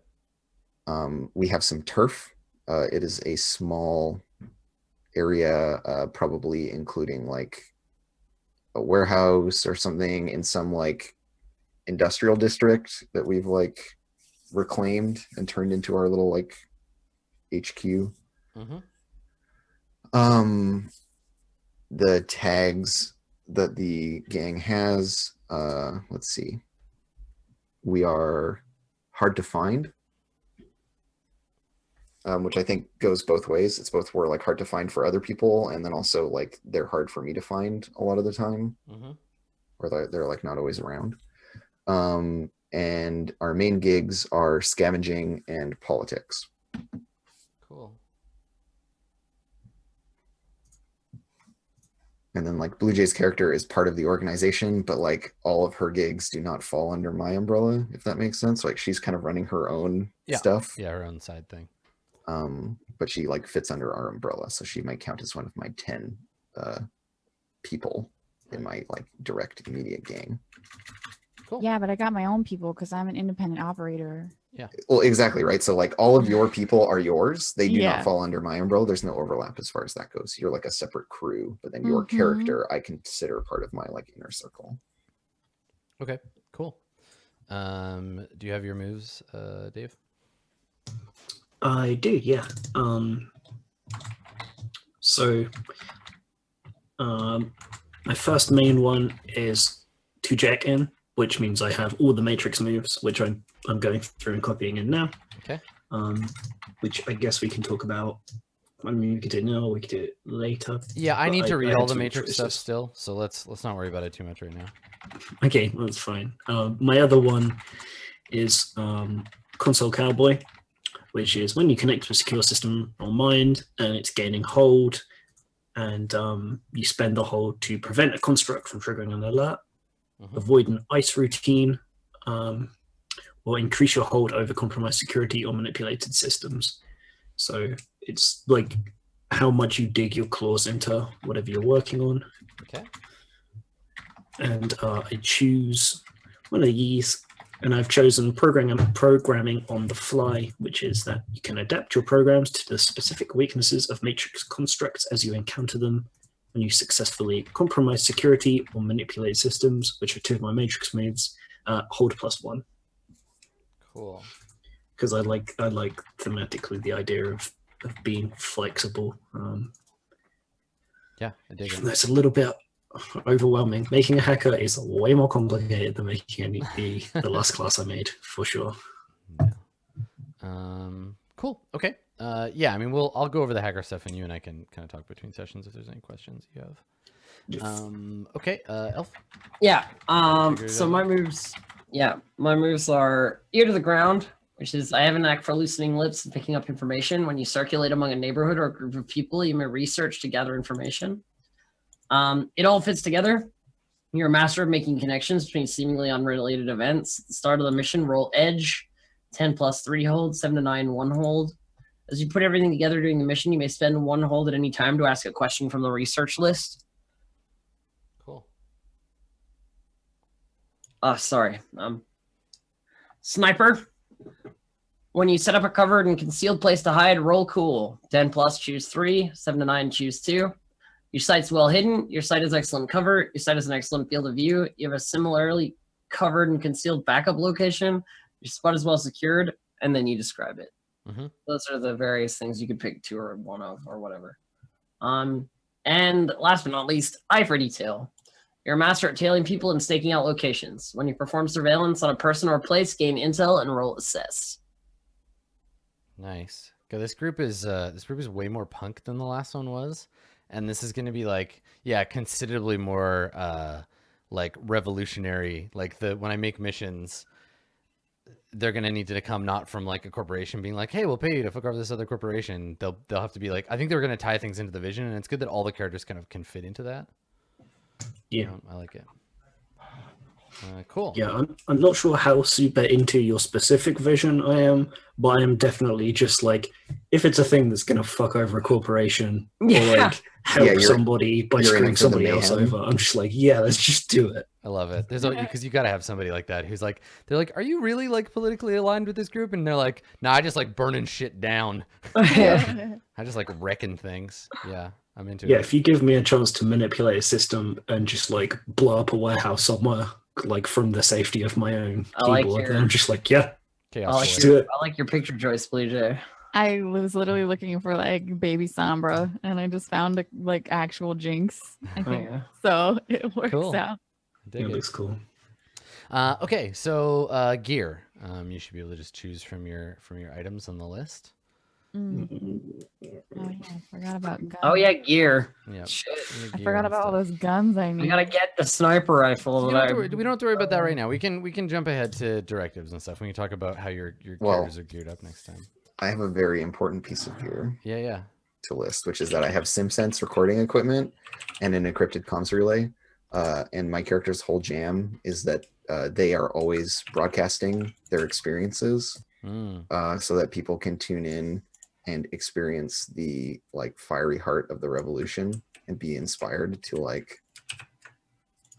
S2: Um, we have some turf. Uh, it is a small area, uh, probably including like a warehouse or something in some like industrial district that we've like reclaimed and turned into our little like HQ.
S1: Mm-hmm.
S2: Um, the tags that the gang has, uh, let's see. We are hard to find, um, which I think goes both ways. It's both we're like hard to find for other people, and then also like they're hard for me to find a lot of the time,
S1: Mm-hmm.
S2: or they're, they're like not always around. Um, and our main gigs are scavenging and politics.
S1: Cool.
S2: and then like Blue Jay's character is part of the organization, but like all of her gigs do not fall under my umbrella, if that makes sense. Like she's kind of running her own
S1: Yeah.
S2: stuff.
S1: Yeah, her own side thing.
S2: Um, but she like fits under our umbrella, so she might count as one of my ten uh people in my like direct immediate gang.
S1: Cool.
S4: Yeah, but I got my own people because I'm an independent operator. Yeah.
S2: Well, exactly right. So like all of your people are yours. They do
S4: Yeah.
S2: not fall under my umbrella. There's no overlap as far as that goes. You're like a separate crew, but then your
S4: Mhm.
S2: character I consider part of my like inner circle.
S1: Okay, cool. Um, do you have your moves, uh, Dave?
S5: I do, yeah. Um, so, um, my first main one is to jack in, which means I have all the matrix moves, which I'm I'm going through and copying in now.
S1: Okay.
S5: Um, which I guess we can talk about. I mean, we could do it now, we could do it later.
S1: Yeah, I need to
S5: I
S1: read all the Matrix stuff still, so let's let's not worry about it too much right now.
S5: Okay, that's fine. Um, my other one is um, Console Cowboy, which is when you connect to a secure system or mind and it's gaining hold, and um, you spend the hold to prevent a construct from triggering an alert,
S1: Mhm.
S5: avoid an ICE routine, um, or increase your hold over compromised security or manipulated systems. So it's like how much you dig your claws into whatever you're working on
S1: Okay.
S5: and uh, I choose one of these, and I've chosen programming programming on the fly, which is that you can adapt your programs to the specific weaknesses of matrix constructs as you encounter them, and you successfully compromise security or manipulate systems, which are two of my matrix moves. Uh, hold plus one,
S1: Cool.
S5: because I like I like thematically the idea of, of being flexible. Um,
S1: Yeah, I dig it.
S5: that's a little bit overwhelming. Making a hacker is way more complicated than making any the, the last class I made for sure.
S1: Yeah. Um, cool. Okay. Uh, yeah, I mean, we'll I'll go over the hacker stuff, and you and I can kind of talk between sessions if there's any questions you have. Um, okay. Uh, Elf.
S3: Yeah. Um. So
S1: out.
S3: my moves. Yeah, my moves are ear to the ground, which is I have an knack for loosening lips and picking up information. When you circulate among a neighborhood or a group of people, you may research to gather information. Um, it all fits together. You're a master of making connections between seemingly unrelated events. At the start of the mission, roll edge, 10 plus 3 hold, 7 to 9 1 hold. As you put everything together during the mission, you may spend one hold at any time to ask a question from the research list.
S1: Cool.
S3: Uh, sorry. Um, sniper. When you set up a covered and concealed place to hide, roll cool. 10 plus, choose 3. 7 to 9, choose 2. Your site's well hidden. Your site has excellent cover. Your site has an excellent field of view. You have a similarly covered and concealed backup location. Your spot is well secured, and then you describe it.
S1: Mhm.
S3: Those are the various things you could pick two or one of or whatever. Um, and last but not least, eye for detail. You're a master at tailing people and staking out locations. When you perform surveillance on a person or place, gain intel and roll assess.
S1: Nice. 'Cause this group is uh, this group is way more punk than the last one was, and this is going to be like yeah, considerably more uh, like revolutionary. Like the when I make missions, they're going to need to come not from like a corporation being like, hey, we'll pay you to fuck over this other corporation. They'll they'll have to be like, I think they're going to tie things into the vision, and it's good that all the characters kind of can fit into that.
S5: Yeah.
S1: Um, I like it. Uh, cool.
S5: Yeah, I'm, I'm not sure how super into your specific vision I am, but I am definitely just like, if it's a thing that's going to fuck over a corporation or like help
S2: Yeah,
S5: somebody by screwing
S2: it for the
S5: somebody else over, I'm just like, yeah, let's just do it.
S1: I love it. There's because you got to have somebody like that who's like, they're like, are you really like politically aligned with this group? And they're like, no, I just like burning shit down. I just like wrecking things. Yeah, I'm into
S5: Yeah,
S1: it.
S5: if you give me a chance to manipulate a system and just like blow up a warehouse somewhere, like from the safety of my own
S3: I like
S5: keyboard,
S3: your-
S5: then I'm just like, yeah,
S1: Chaos
S3: I like,
S5: Let's do
S3: your,
S5: it.
S3: I like your picture choice, Blue Jay.
S4: I was literally looking for like baby Sombra and I just found a, like actual Jinx. I
S3: Oh,
S4: think.
S3: yeah.
S4: So it works
S1: Cool.
S4: out.
S1: Dig
S5: it
S1: it.
S5: looks cool.
S1: Uh, okay, so uh, gear. Um, you should be able to just choose from your from your items on the list.
S4: Mm. Oh yeah, I forgot about guns.
S3: Oh yeah, gear.
S1: Yeah.
S3: Shit.
S4: I
S1: gear
S4: forgot
S1: and
S4: about all those guns I
S3: We
S4: need.
S3: gotta get the sniper rifle.
S1: We don't, have to worry, we don't have to worry about that right now. We can we can jump ahead to directives and stuff. We can talk about how your your
S2: Well-
S1: characters are geared up next time.
S2: I have a very important piece of gear.
S1: Yeah, yeah.
S2: to list, which is that I have SimSense recording equipment and an encrypted comms relay. Uh, and my character's whole jam is that uh, they are always broadcasting their experiences
S1: Mm.
S2: uh, so that people can tune in and experience the like fiery heart of the revolution and be inspired to like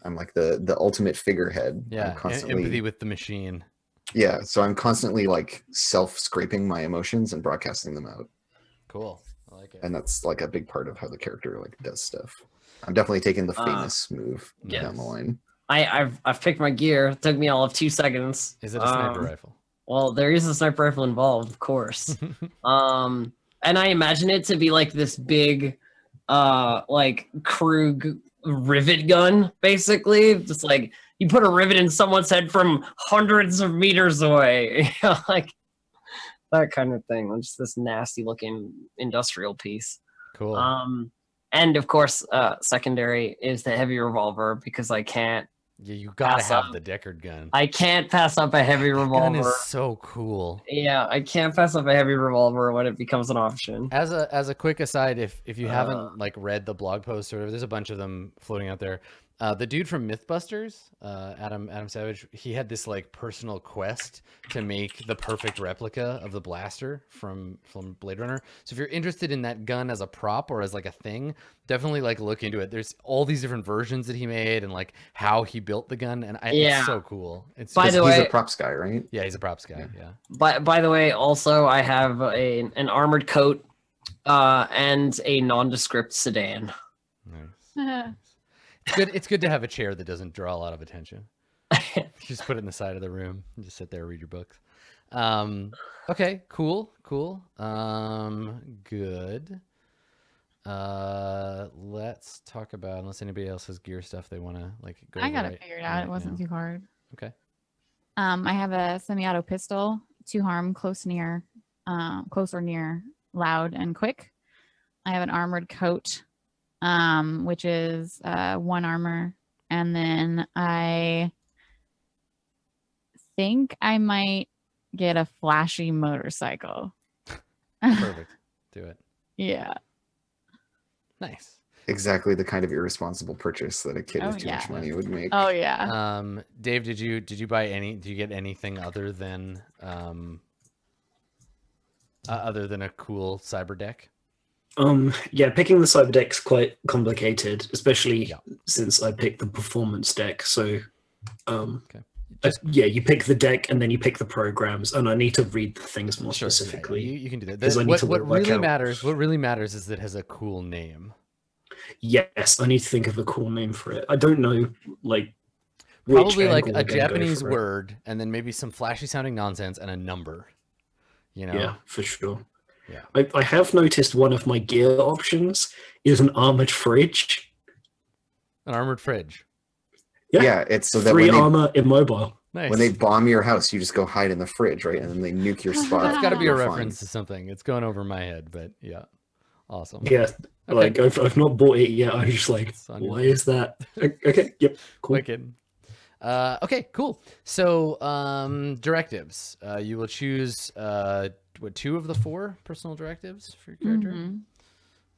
S2: i'm like the the ultimate figurehead
S1: Yeah,
S2: I'm constantly
S1: empathy with the machine.
S2: yeah so i'm constantly like self scraping my emotions and broadcasting them out
S1: Cool. I like it.
S2: and that's like a big part of how the character like does stuff i'm definitely taking the
S3: Ah.
S2: famous move
S3: Yes.
S2: down the line
S3: I, I've I've picked my gear. It took me all of two seconds.
S1: Is it a sniper
S3: Um,
S1: rifle?
S3: Well, there is a sniper rifle involved, of course. um, and I imagine it to be like this big, uh, like Krug rivet gun, basically. Just like you put a rivet in someone's head from hundreds of meters away, you know, like that kind of thing. Just this nasty looking industrial piece.
S1: cool.
S3: Um, and of course, uh, secondary is the heavy revolver because I can't,
S1: yeah, you gotta have
S3: up.
S1: the Deckard gun.
S3: I can't pass up a heavy
S1: That gun is so cool.
S3: Yeah, I can't pass up a heavy revolver when it becomes an option.
S1: As a as a quick aside, if if you
S3: Uh.
S1: haven't like read the blog post or whatever, there's a bunch of them floating out there. Uh, the dude from MythBusters, uh, Adam Adam Savage, he had this like personal quest to make the perfect replica of the blaster from from Blade Runner. So if you're interested in that gun as a prop or as like a thing, definitely like look into it. There's all these different versions that he made and like how he built the gun, and I,
S3: Yeah.
S1: it's so cool. It's
S3: By
S1: just-
S3: the
S2: he's
S3: way-
S2: a props guy right
S1: yeah, he's a props guy. Yeah.
S3: By by the way, also I have a an armored coat uh, and a nondescript sedan.
S1: Nice. It's good. It's good to have a chair that doesn't draw a lot of attention. just put it in the side of the room and just sit there read your books. Um, okay, cool, cool. Um, good. Uh, let's talk about unless anybody else has gear stuff they want to like go.
S4: I got it
S1: right-
S4: figured out.
S1: right
S4: It wasn't
S1: now.
S4: too hard.
S1: Okay.
S4: Um, I have a semi-auto pistol, two harm, close near, um, close or near, loud and quick. I have an armored coat, um, which is uh, one armor, and then I think I might get a flashy motorcycle.
S1: Perfect. Do it.
S4: yeah.
S1: Nice.
S2: exactly the kind of irresponsible purchase that a kid
S4: Oh,
S2: with too much money would make
S4: Oh yeah.
S1: Um, Dave, did you did you buy any? Did you get anything other than um, uh, other than a cool cyber deck?
S5: Um, yeah, picking the cyber deck's quite complicated, especially
S1: Yeah.
S5: since I picked the performance deck. So, um,
S1: Okay.
S5: uh,
S1: Just-
S5: yeah, you pick the deck and then you pick the programs, and I need to read the things more
S1: Sure, yeah, yeah,
S5: specifically.
S1: You, you can do that.
S5: 'cause
S1: The-
S5: I need
S1: what
S5: to
S1: what really
S5: out-
S1: matters, what really matters, is that it has a cool name.
S5: Yes, I need to think of a cool name for it. I don't know, like which
S1: Probably like a
S5: we're gonna go
S1: Japanese
S5: for it.
S1: word, and then maybe some flashy sounding nonsense and a number. You know.
S5: Yeah, for sure.
S1: Yeah.
S5: I, I have noticed one of my gear options is an armored fridge.
S1: An armored fridge.
S5: Yeah.
S2: yeah it's so that
S5: Three
S2: when they,
S5: armor immobile.
S1: Nice.
S2: when they bomb your house you just go hide in the fridge right and then they nuke your spot
S1: That's got to be a
S2: You're fine.
S1: reference to something. It's going over my head, but yeah, awesome.
S5: Yeah,
S1: Okay.
S5: like I've, I've not bought it yet. I'm just like,
S1: It's on your
S5: why is that? Okay, yep, cool.
S1: Wicked. Uh, okay, cool. So um, directives. Uh, you will choose uh, what two of the four personal directives for your character.
S4: Mhm.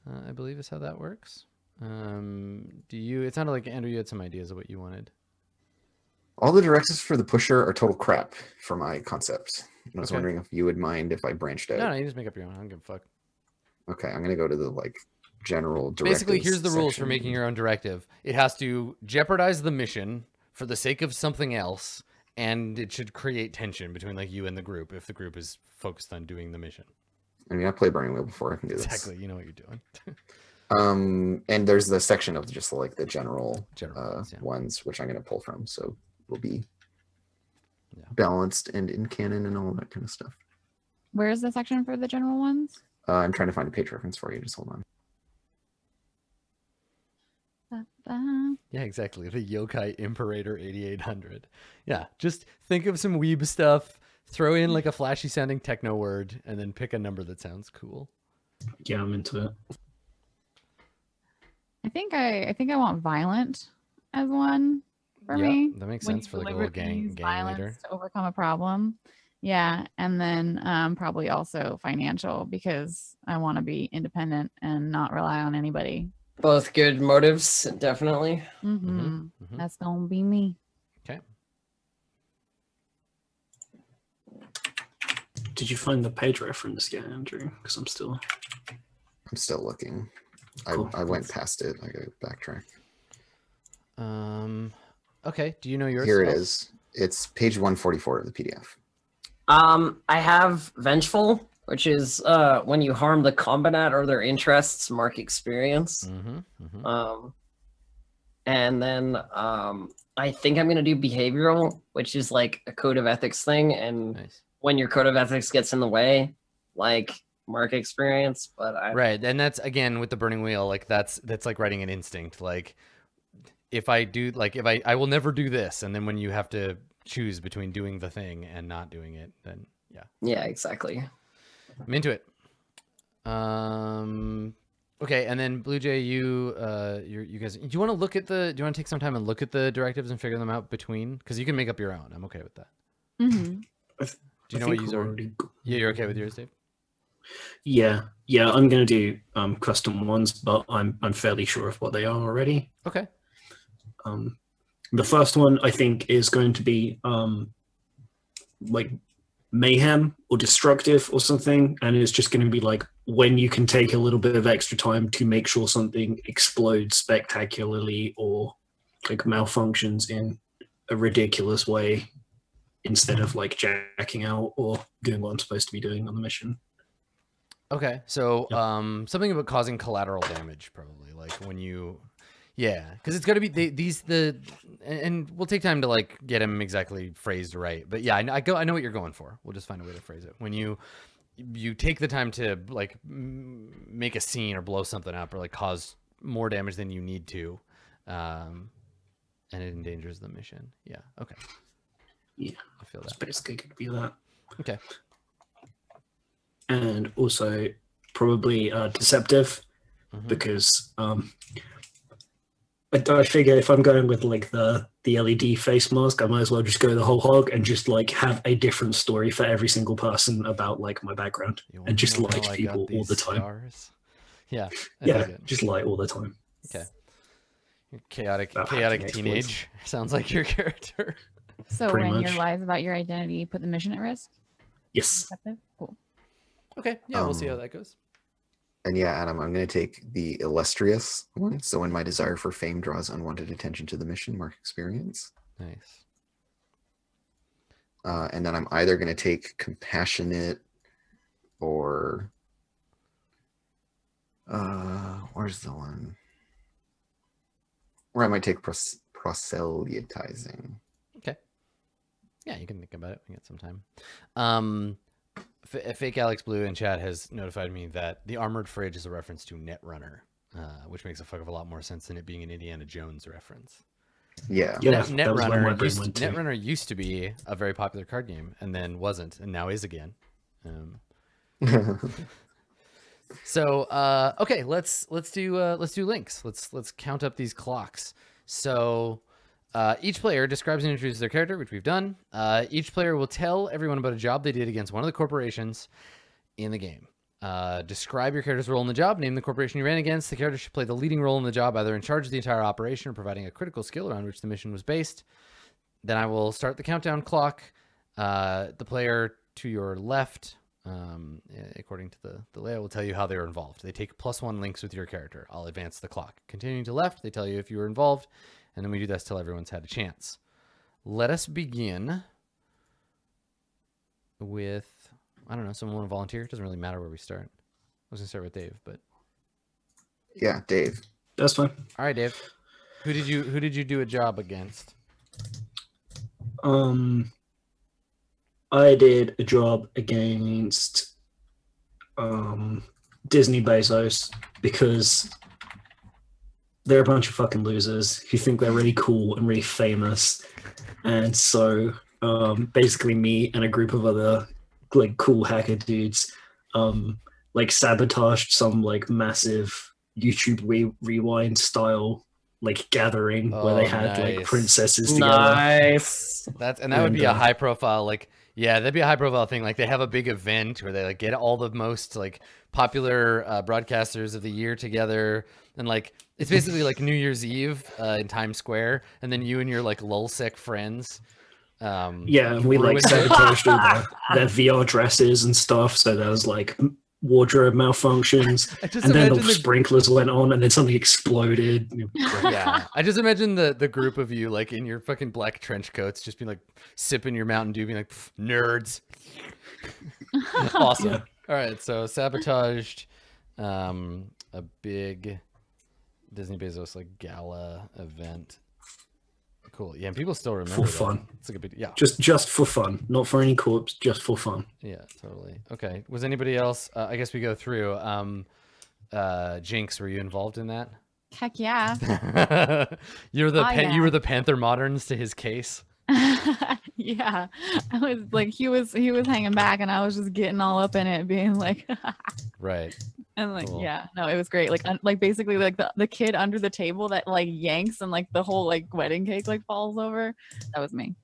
S1: Uh, I believe is how that works. Um, do you? It sounded like Andrew, you had some ideas of what you wanted.
S2: all the directives for the pusher are total crap for my concept and i was
S1: Okay.
S2: wondering if you would mind if i branched out
S1: No, no, you just make up your own. I don't give a fuck.
S2: okay i'm gonna go to the like general directives
S1: Basically, here's the rules for making your own directive. It has to jeopardize the mission for the sake of something else, and it should create tension between like you and the group if the group is focused on doing the mission.
S2: i mean i played burning wheel before i can do this
S1: Exactly, you know what you're doing.
S2: um and there's the section of just like the general
S1: General
S2: uh,
S1: ones, yeah.
S2: ones which i'm gonna pull from so we'll be
S1: Yeah.
S2: balanced and in canon and all that kind of stuff
S4: Where's the section for the general ones?
S2: uh, i'm trying to find a page reference for you just hold on
S4: Ba-ba.
S1: Yeah, exactly. The Yokai Imperator 8800. Yeah, just think of some weeb stuff, throw in like a flashy sounding techno word, and then pick a number that sounds cool.
S5: Yeah, I'm into it.
S4: I think I I think I want violent as one for
S1: yeah,
S4: me.
S1: that makes
S4: when
S1: sense for like a little gang gang
S4: violence
S1: leader.
S4: to overcome a problem. Yeah, and then um, probably also financial because I want to be independent and not rely on anybody.
S3: Both good motives, definitely.
S4: hmm
S1: mhm.
S4: That's gonna be me.
S1: Okay.
S5: Did you find the page reference yet, Andrew? Because I'm still.
S2: I'm still looking.
S5: Cool.
S2: I, I went past it. I gotta backtrack.
S1: Um. Okay. Do you know yours?
S2: Here it
S1: Elf?
S2: It's page 144 of the PDF.
S3: Um, I have Vengeful, which is uh when you harm the combatant or their interests, mark experience.
S1: Mhm, mhm.
S3: Um, and then um, I think I'm gonna do behavioral, which is like a code of ethics thing. And
S1: Nice.
S3: when your code of ethics gets in the way, like mark experience. But I
S1: Right, and that's again with the burning wheel. Like that's that's like writing an instinct. Like if I do, like if I I will never do this, and then when you have to choose between doing the thing and not doing it, then yeah,
S3: yeah, exactly.
S1: I'm into it. Um. Okay, and then Blue Jay, you, uh, you, you guys, do you want to look at the? Do you want to take some time and look at the directives and figure them out between? Because you can make up your own. I'm okay with that.
S4: Mm -hmm.
S1: Do you
S5: I
S1: know what
S5: think
S1: you
S5: we're already
S1: Yeah, you're okay with yours, Dave.
S5: Yeah, yeah. I'm gonna do um, custom ones, but I'm I'm fairly sure of what they are already.
S1: Okay.
S5: Um, the first one I think is going to be um, like mayhem or destructive or something, and it's just going to be like when you can take a little bit of extra time to make sure something explodes spectacularly or like malfunctions in a ridiculous way instead of like jacking out or doing what I'm supposed to be doing on the mission.
S1: Okay, so
S5: Yep.
S1: um, something about causing collateral damage, probably like when you, yeah, because it's got to be they, these the, and, we'll take time to like get him exactly phrased right. But yeah, I, I go, I know what you're going for. We'll just find a way to phrase it. When you, you take the time to like make a scene or blow something up or like cause more damage than you need to, um, and it endangers the mission. Yeah. Okay.
S5: Yeah.
S1: I feel
S5: It's
S1: that.
S5: basically going to be that.
S1: Okay.
S5: And also probably uh, deceptive
S1: Mhm.
S5: because um, I, I figure if I'm going with like the the LED face mask, I might as well just go the whole hog and just like have a different story for every single person about like my background. And just
S1: know
S5: lie to people all the time.
S1: scars? Yeah. I
S5: yeah, just lie all the time.
S1: Okay, chaotic,
S5: About
S1: chaotic
S5: hacking
S1: teenage sounds like your character.
S4: So
S5: Pretty
S4: when
S5: much.
S4: your lies about your identity put the mission at risk.
S5: Yes.
S4: Cool.
S1: Okay, yeah, we'll see how
S2: Um,
S1: that goes.
S2: And yeah, Adam, I'm going to take the illustrious one. So when my desire for fame draws unwanted attention to the mission, mark experience.
S1: Nice.
S2: Uh, and then I'm either going to take compassionate or uh, where's the one? Or I might take pros- proselytizing. Okay.
S1: Yeah, you can think about it. We get some time. Um, F- fake Alex Blue in chat has notified me that the armored fridge is a reference to Netrunner, uh, which makes a fuck of a lot more sense than it being an Indiana Jones reference.
S2: Yeah.
S5: Yeah,
S1: Net-
S5: that was where my
S1: Netrunner, used,
S5: to.
S1: Netrunner used to be a very popular card game, and then wasn't, and now is again. Um, So uh, okay, let's let's do uh, let's do links. Let's let's count up these clocks. So uh, each player describes and introduces their character, which we've done. Uh, each player will tell everyone about a job they did against one of the corporations in the game. Uh, describe your character's role in the job. Name the corporation you ran against. The character should play the leading role in the job, either in charge of the entire operation or providing a critical skill around which the mission was based. Then I will start the countdown clock. Uh, the player to your left, um, according to the, the layout, will tell you how they were involved. They take plus one links with your character. I'll advance the clock. Continuing to left, they tell you if you were involved, and then we do this till everyone's had a chance. Let us begin with I don't know. Someone want to volunteer? It doesn't really matter where we start. I was gonna start with Dave, but
S2: yeah, Dave.
S5: That's fine.
S1: all right, Dave. Who did you who did you do a job against?
S5: Um, I did a job against um, Disney Bezos because they're a bunch of fucking losers who think they're really cool and really famous, and so um, basically me and a group of other like cool hacker dudes um, like sabotaged some like massive YouTube re- rewind style like gathering where they
S1: Oh,
S5: had like princesses together.
S3: Nice.
S1: That's and that would
S5: And,
S1: be a
S5: uh,
S1: high profile like Yeah, that'd be a high profile thing. Like they have a big event where they like get all the most like popular uh, broadcasters of the year together, and like it's basically like New Year's Eve uh, in Times Square, and then you and your like LulzSec friends. Um,
S5: Yeah, we like sabotaged all their, their VR dresses and stuff. So there was like wardrobe malfunctions, and then the
S1: the,
S5: sprinklers went on, and then something exploded.
S1: yeah, I just imagine the the group of you like in your fucking black trench coats, just being like sipping your Mountain Dew, being like nerds. awesome.
S5: Yeah.
S1: All right, so sabotaged um a big Disney Bezos like gala event. Cool. Yeah, and people still remember
S5: For
S1: that.
S5: fun.
S1: It's like a big yeah.
S5: Just just for fun, not for any corpse, just for fun.
S1: Yeah, totally. Okay. Was anybody else uh, I guess we go through um uh Jinx, were you involved in that?
S4: Heck yeah.
S1: You're the
S4: Oh,
S1: pan-
S4: yeah.
S1: you were the Panther Moderns to his case.
S4: yeah. I was like he was he was hanging back and I was just getting all up in it, being like
S1: Right.
S4: and like
S1: Cool.
S4: yeah, no, it was great. Like un- like basically like the, the kid under the table that like yanks and like the whole like wedding cake like falls over. That was me.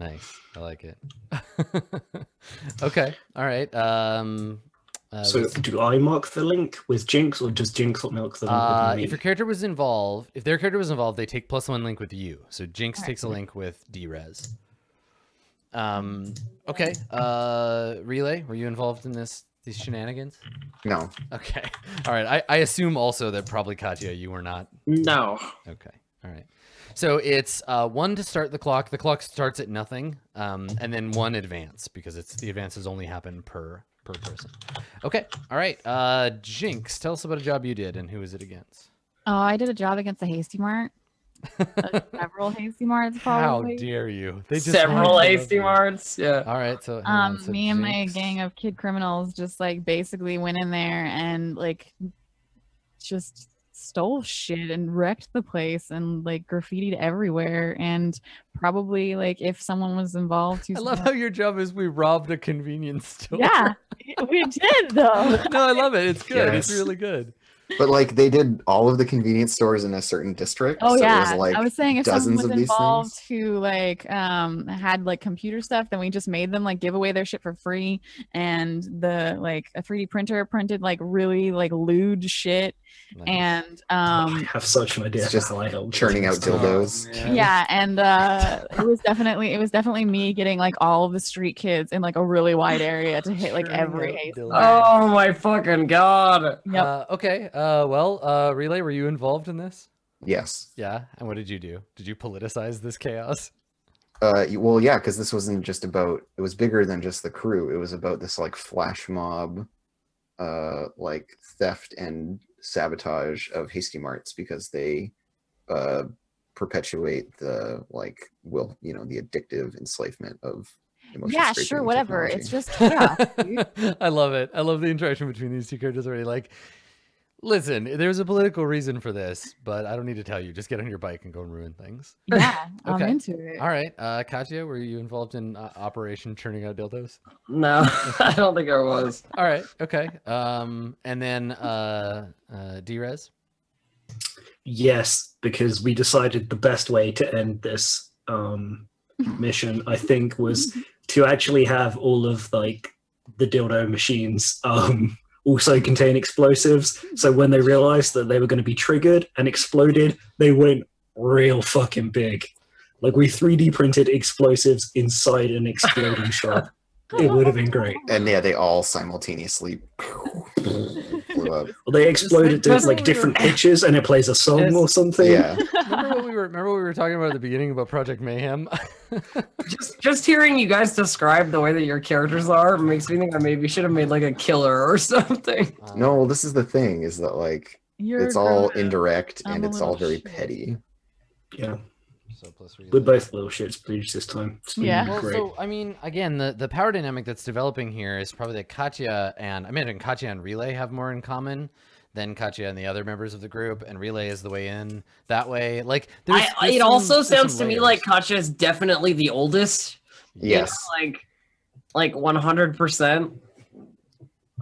S1: Nice. I like it. okay. All right. Um uh,
S5: so
S1: was-
S5: do I mark the link with Jinx, or does Jinx milk the link
S1: uh,
S5: with me?
S1: if your character was involved, if their character was involved, they take plus one link with you. So Jinx
S4: Alright.
S1: takes a link with Drez. Um. Okay. Uh. Relay. Were you involved in this? These shenanigans?
S2: No,
S1: Okay. All right. I, I assume also that probably Katya, you were not.
S3: No.
S1: Okay. All right. So it's uh, one to start the clock. The clock starts at nothing, um, and then one advance because it's the advances only happen per per person. Okay. All right. Uh, Jinx, tell us about a job you did and who was it against?
S4: Oh, I did a job against the Hasty Mart. Several Hasty Marts probably.
S1: How dare you? They just
S3: Several hasty
S1: love
S3: marts. Yeah.
S1: All right. So hang on,
S4: um
S1: so
S4: me and my gang of kid criminals just like basically went in there and like just stole shit and wrecked the place and like graffitied everywhere and probably like if someone was involved who's
S1: I love how your job is we robbed a convenience store.
S4: yeah we did though
S1: no, I love it. It's good. It's really good.
S2: But like they did all of the convenience stores in a certain district.
S4: Oh
S2: so
S4: yeah,
S2: it was like
S4: I was saying if
S2: dozens
S4: someone
S2: of
S4: was
S2: these
S4: involved
S2: things.
S4: who like um had like computer stuff, then we just made them like give away their shit for free, and the like a 3D printer printed like really like lewd shit,
S1: Nice.
S4: and
S5: I
S4: um
S5: have such an idea
S2: It's just
S5: how
S2: churning out
S5: Jinx.
S2: dildos.
S4: yeah, and uh it was definitely it was definitely me getting like all of the street kids in like a really wide area to hit like every
S1: out
S4: Hasty
S1: dildos.
S4: Mart.
S3: Oh my fucking god.
S4: Yep.
S1: Uh, okay. Uh, well, uh, Relay, were you involved in this?
S2: Yes.
S1: Yeah. And what did you do? Did you politicize this chaos?
S2: Uh, well, yeah, because this wasn't just about. It was bigger than just the crew. It was about this like flash mob, uh, like theft and sabotage of Hasty Marts because they, uh, perpetuate the like will you know the addictive enslavement of.
S4: Yeah, sure, whatever.
S2: technology.
S4: It's just yeah.
S1: I love it. I love the interaction between these two characters already. Like, listen, there's a political reason for this, but I don't need to tell you. Just get on your bike and go and ruin things.
S4: yeah, I'm into it.
S1: All right. Uh, Katya, were you involved in uh, Operation Churning Out Dildos?
S3: No, I don't think I was.
S1: All right. Okay. Um, and then uh, uh, Drez.
S5: Yes, because we decided the best way to end this um, mission, I think, was to actually have all of like the dildo machines um, also contain explosives. So when they realized that they were going to be triggered and exploded, they went real fucking big. Like we 3D printed explosives inside an exploding shop. It would have been great.
S2: and yeah, they all simultaneously blew up.
S5: Well, they exploded to like different pitches, and it plays a song
S3: Yes.
S5: or something.
S2: Yeah,
S1: Remember what we were? Remember what we were talking about at the beginning about Project Mayhem?
S3: Just just hearing you guys describe the way that your characters are makes me think I maybe should have made like a killer or something.
S1: Um,
S2: no, well, this is the thing: is that like
S4: You're
S2: it's all indirect
S4: I'm
S2: and it's all very
S4: shit.
S2: petty.
S5: yeah.
S1: So plus
S5: We're both little shits please this time. It's been
S4: Yeah.
S1: Well, so I mean, again, the the power dynamic that's developing here is probably that Katya and I imagine Katya and Relay have more in common than Katya and the other members of the group, and Relay is the way in that way. Like, there's,
S3: I,
S1: there's
S3: it
S1: some-
S3: also
S1: there's
S3: sounds to me like Katya is definitely the oldest. you know,
S2: Yes,
S3: like like one hundred percent.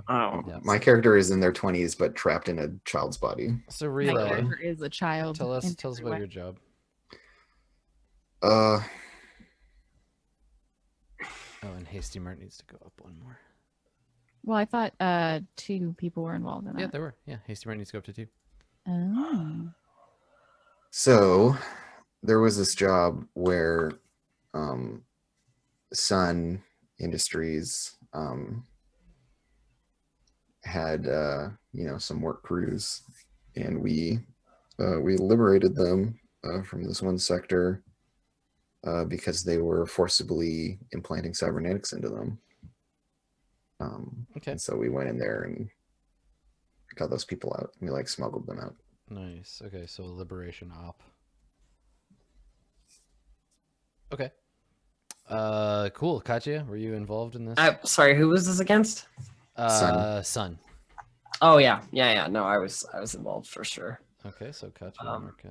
S3: Oh.
S1: Yeah.
S2: my character is in their twenties but trapped in a child's body.
S1: So
S4: My
S1: Relay,
S4: character is a child.
S1: tell us tell us about your job.
S2: Uh,
S1: Oh, and Hasty Mart needs to go up one more.
S4: Well, I thought uh two people were involved in that.
S1: Yeah,
S4: that.
S1: there were. Yeah, Hasty Mart needs to go up to two.
S4: Oh.
S2: So there was this job where um, Sun Industries um, had uh, you know some work crews, and we uh, we liberated them uh, from this one sector uh, because they were forcibly implanting cybernetics into them. Um,
S1: Okay.
S2: and so we went in there and got those people out. We like smuggled them out.
S1: Nice. Okay, so liberation op. Okay. Uh, cool. Katya, were you involved in this?
S3: Uh, sorry, who was this against?
S1: uh, Sun.
S3: Oh yeah, yeah, yeah. No, I was I was involved for sure.
S1: Okay, so Katya,
S3: Um,
S1: mark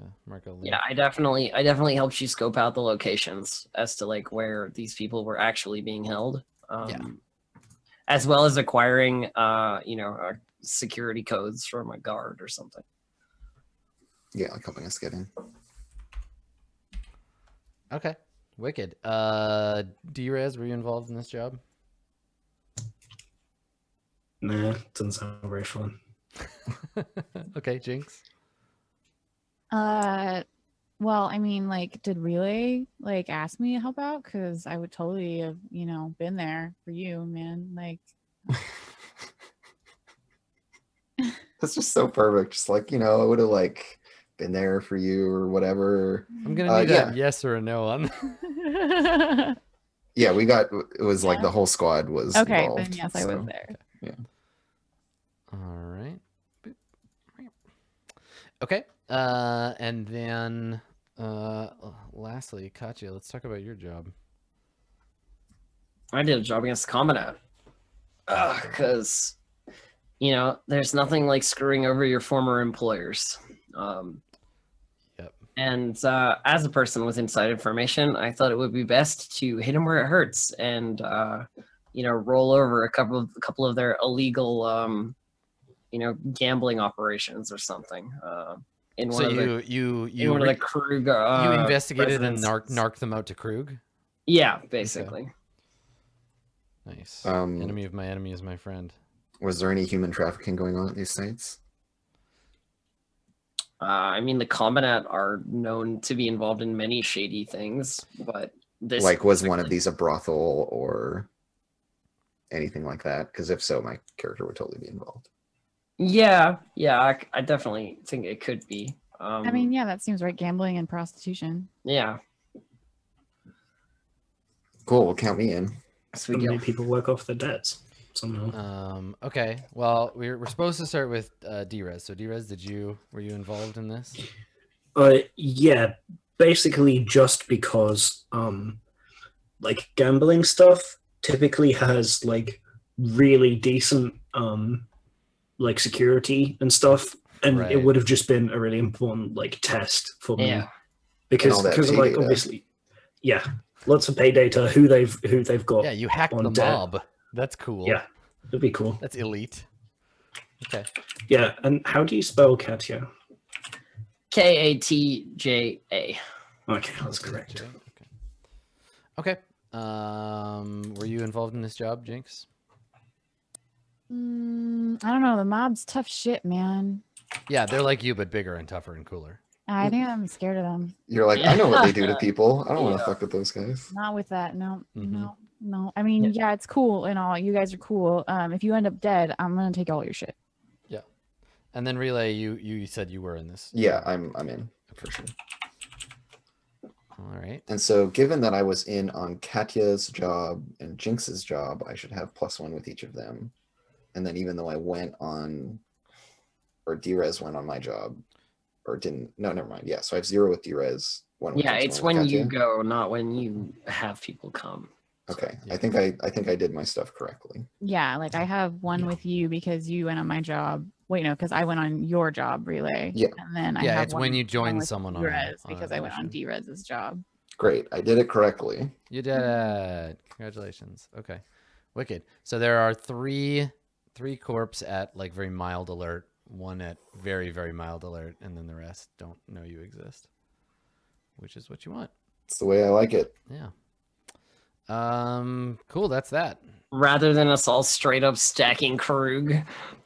S1: a, mark.
S3: Yeah, I definitely I definitely helped you scope out the locations as to like where these people were actually being held. Um,
S1: Yeah.
S3: As well as acquiring, uh, you know, uh, security codes from a guard or something.
S2: Yeah, like helping us get in.
S1: Okay. Wicked. Uh, Drez, were you involved in this job?
S5: Nah, doesn't sound very fun.
S1: okay, Jinx.
S4: Uh, well, I mean, like, did Relay like ask me to help out? Because I would totally have, you know, been there for you, man. Like,
S2: That's just so perfect. Just like, you know, I would have like been there for you or whatever.
S1: I'm gonna
S2: Uh, yeah.
S1: a yes or a no on.
S2: Yeah, we got it was like the whole squad was
S4: okay,
S2: involved,
S4: then yes, I was there. Yeah.
S1: All right. Okay. Uh, and then, uh, lastly, Katya, let's talk about your job.
S3: I did a job against Combinat. Because, you know, there's nothing like screwing over your former employers. Um,
S1: Yep.
S3: and uh, as a person with inside information, I thought it would be best to hit them where it hurts and, uh, you know, roll over a couple of a couple of their illegal, um, you know, gambling operations or something. Uh, in one
S1: So
S3: of the
S1: you you
S3: in
S1: you
S3: one of the Krug. Uh,
S1: you investigated and narc
S3: residences.
S1: narked them out to Krug.
S3: Yeah, basically.
S1: Nice.
S2: Um,
S1: Enemy of my enemy is my friend.
S2: Was there any human trafficking going on at these sites?
S3: Uh, I mean, the Combinat are known to be involved in many shady things, but this
S2: like, was one of these a brothel or anything like that? Because if so, my character would totally be involved.
S3: Yeah, yeah, I definitely think it could be. Um,
S4: I mean, yeah, that seems right. Gambling and prostitution.
S3: yeah,
S2: Cool, well, count me in.
S3: sweet
S5: How many people work off their debts somehow?
S1: Um. Okay. Well, we're we're supposed to start with uh, Drez. So Drez, did you were you involved in this?
S5: Uh, yeah, basically just because um, like gambling stuff typically has like really decent um, like security and stuff, and it would have just been a really important like test for me
S3: Yeah,
S5: because because like
S2: data.
S5: obviously, yeah, lots of pay data, who they've who they've got.
S1: Yeah, you hacked
S5: on
S1: the
S5: debt.
S1: mob. That's cool.
S5: Yeah. It'd be cool.
S1: That's elite. Okay.
S5: Yeah, and how do you spell Katya?
S3: K A T J A.
S5: Okay, that's correct.
S1: Jay, Okay. Okay. Um, were you involved in this job, Jinx?
S4: Mm, I don't know. The mob's tough shit, man.
S1: Yeah, they're like you, but bigger and tougher and cooler.
S4: I think I'm scared of them.
S2: You're like, I know what they do to people. I don't want to fuck with those guys.
S4: Not with that. No,
S1: Mhm.
S4: no, no. I mean, yeah. it's cool and all. You guys are cool. Um, if you end up dead, I'm gonna take all your shit. Yeah.
S1: And then relay, you you said you were in this.
S2: Yeah, I'm I'm in for sure.
S1: All right.
S2: And so, given that I was in on Katya's job and Jinx's job, I should have plus one with each of them. And then, even though I went on, or Drez went on my job, or didn't, no, never mind. Yeah, so I have zero with Drez. One with
S3: Yeah, it's
S2: one with
S3: when you go, not when you have people come.
S2: Okay,
S1: Yeah.
S2: I think I I think I did my stuff correctly.
S4: Yeah, like I have one with you because you went on my job. Wait, no, because I went on your job relay.
S2: Yeah.
S4: And then I
S1: Yeah,
S4: have
S1: it's when you
S4: one
S1: join someone on a-
S4: Drez
S1: on
S4: because I went on
S1: mission.
S4: Drez's job.
S2: Great, I did it correctly.
S1: You did it. Congratulations. Okay. Wicked. So there are three three corpse at like very mild alert, one at very, very mild alert, and then the rest don't know you exist. Which is what you want.
S2: It's the way I like it.
S1: Yeah. Um, cool. That's that.
S3: Rather than us all straight up stacking Krug.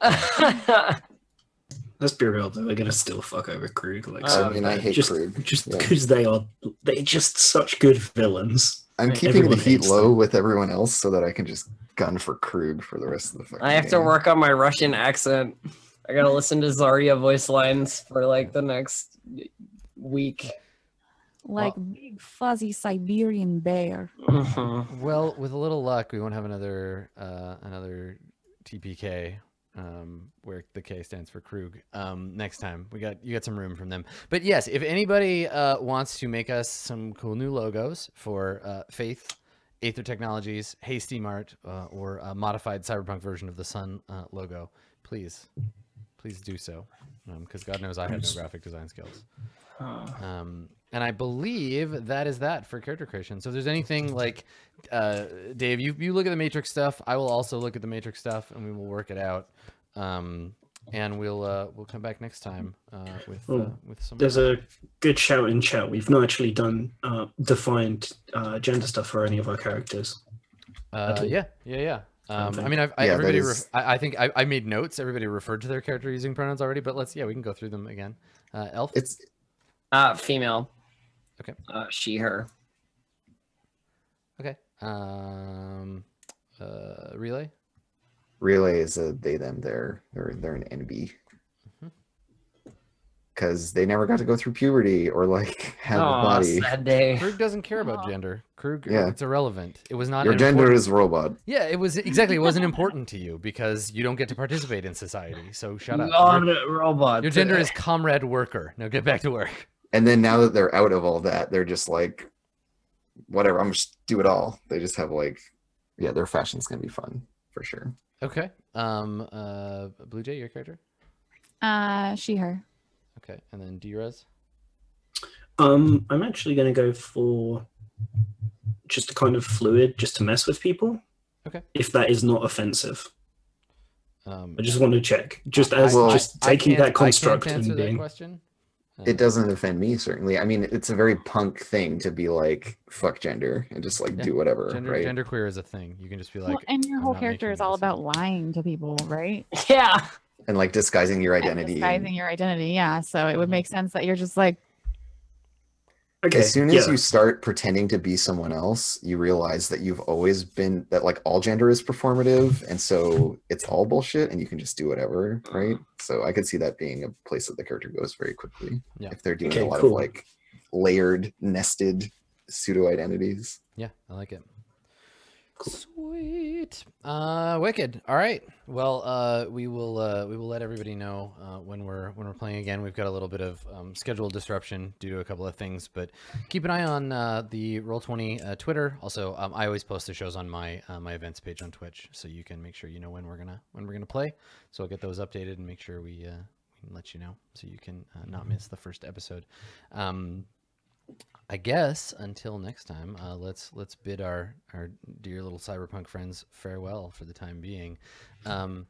S5: Let's be real though, we're gonna still fuck over Krug. Like,
S3: Uh,
S5: so
S2: I mean, I hate
S5: just,
S2: Krug.
S5: just
S2: yeah.
S5: because they are, they're just such good villains.
S2: I'm
S3: Right.
S2: keeping the heat low
S5: them.
S2: with everyone else so that I can just gun for Krug for the rest of the fucking
S3: I have to work on my Russian accent. I gotta listen to Zarya voice lines for like the next week.
S4: like big fuzzy Siberian bear.
S3: Mhm.
S1: Well, with a little luck, we won't have another uh, another TPK um, where the K stands for Krug. Um, next time, we got you got some room from them. But yes, if anybody uh, wants to make us some cool new logos for uh, Faith, Aether Technologies, Hasty Mart, uh, or a modified cyberpunk version of the Sun uh, logo, please, please do so, because God knows I have no graphic design skills.
S3: Huh.
S1: Um, and I believe that is that for character creation. So if there's anything like, uh, Dave, you, you look at the Matrix stuff. I will also look at the Matrix stuff, and we will work it out. Um, and we'll uh, we'll come back next time uh, with uh, with some.
S5: There's a good shout in chat. We've not actually done uh, defined uh, gender stuff for any of our characters.
S1: Uh, yeah, yeah, yeah. Um, I mean, I've, I,
S2: Yeah,
S1: everybody. Re-
S2: is-
S1: I, I think I, I made notes. Everybody referred to their character using pronouns already, but let's yeah, we can go through them again. Uh, Elf.
S2: It's
S3: Uh, female.
S1: Okay.
S3: Uh, she, her.
S1: okay. Um, uh, relay.
S2: relay is a they them they're they're they're an NB. Because they never got to go through puberty or like have a body.
S3: sad day.
S1: Krug doesn't care about
S4: Aw.
S1: gender. Krug,
S2: Yeah.
S1: it's irrelevant. It was not
S2: Your gender
S1: important-
S2: is robot.
S1: Yeah, it was exactly. It wasn't important to you because you don't get to participate in society. So shut up.
S3: Not
S1: Your,
S3: robot.
S1: your gender is comrade worker. Now get back to work.
S2: And then now that they're out of all that, they're just like, whatever. I'm just do it all. They just have like, yeah, their fashion's gonna be fun for sure.
S1: Okay. Um. Uh. Blue Jay, your character.
S4: Uh, she, her.
S1: Okay, and then Drez.
S5: Um, I'm actually going to go for just a kind of fluid, just to mess with people.
S1: Okay.
S5: If that is not offensive,
S1: Um.
S5: I just want to check. Just as
S2: Well,
S5: just taking that construct
S1: I can't
S5: and
S1: answer that
S5: being.
S1: question.
S2: It um, doesn't offend me certainly. I mean, it's a very punk thing to be like, fuck gender and just like
S1: Yeah.
S2: do whatever,
S1: Gender
S2: right?
S1: gender queer is a thing. You can just be like.
S4: well, and your whole character is
S1: a
S4: all about lying to people, right?
S3: Yeah.
S2: And like disguising your
S4: And
S2: identity. and-
S4: disguising your identity, yeah. So it would make sense that you're just like,
S5: Okay.
S2: as soon as
S5: yeah.
S2: you start pretending to be someone else, you realize that you've always been that like all gender is performative, and so it's all bullshit, and you can just do whatever, right? Uh. So I could see that being a place that the character goes very quickly
S1: Yeah.
S2: if they're doing
S5: Okay,
S2: a lot
S5: cool.
S2: of like layered, nested pseudo identities.
S1: Yeah, I like it.
S5: Cool.
S1: Sweet. Uh, wicked. All right. Well, uh, we will uh, we will let everybody know uh, when we're when we're playing again. We've got a little bit of um, schedule disruption due to a couple of things, but keep an eye on uh, the Roll Twenty uh, Twitter. Also, um, I always post the shows on my uh, my events page on Twitch, so you can make sure you know when we're gonna when we're gonna play. So I'll get those updated and make sure we uh, we let you know so you can uh, not miss the first episode. Um, I guess until next time, uh, let's let's bid our our dear little cyberpunk friends farewell for the time being. Um,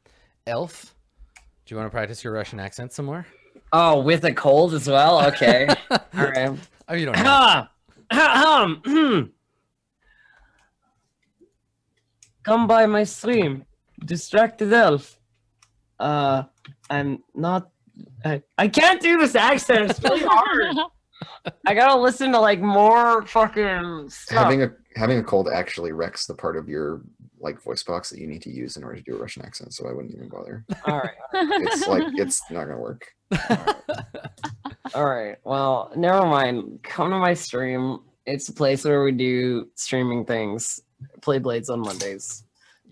S1: Elf, do you want to practice your Russian accent some more?
S3: Oh, with a cold as well? Okay. All right.
S1: Oh, you don't. Have
S3: Ah, hmm. Come by my stream. Distracted elf. Uh, I'm not. I, I can't do this accent. It's really hard. I gotta listen to like more fucking stuff.
S2: Having a having a cold actually wrecks the part of your like voice box that you need to use in order to do a Russian accent, so I wouldn't even bother.
S3: All right.
S2: It's like it's not gonna work.
S3: All right. Well, never mind. Come to my stream. It's a place where we do streaming things. Play Blades on Mondays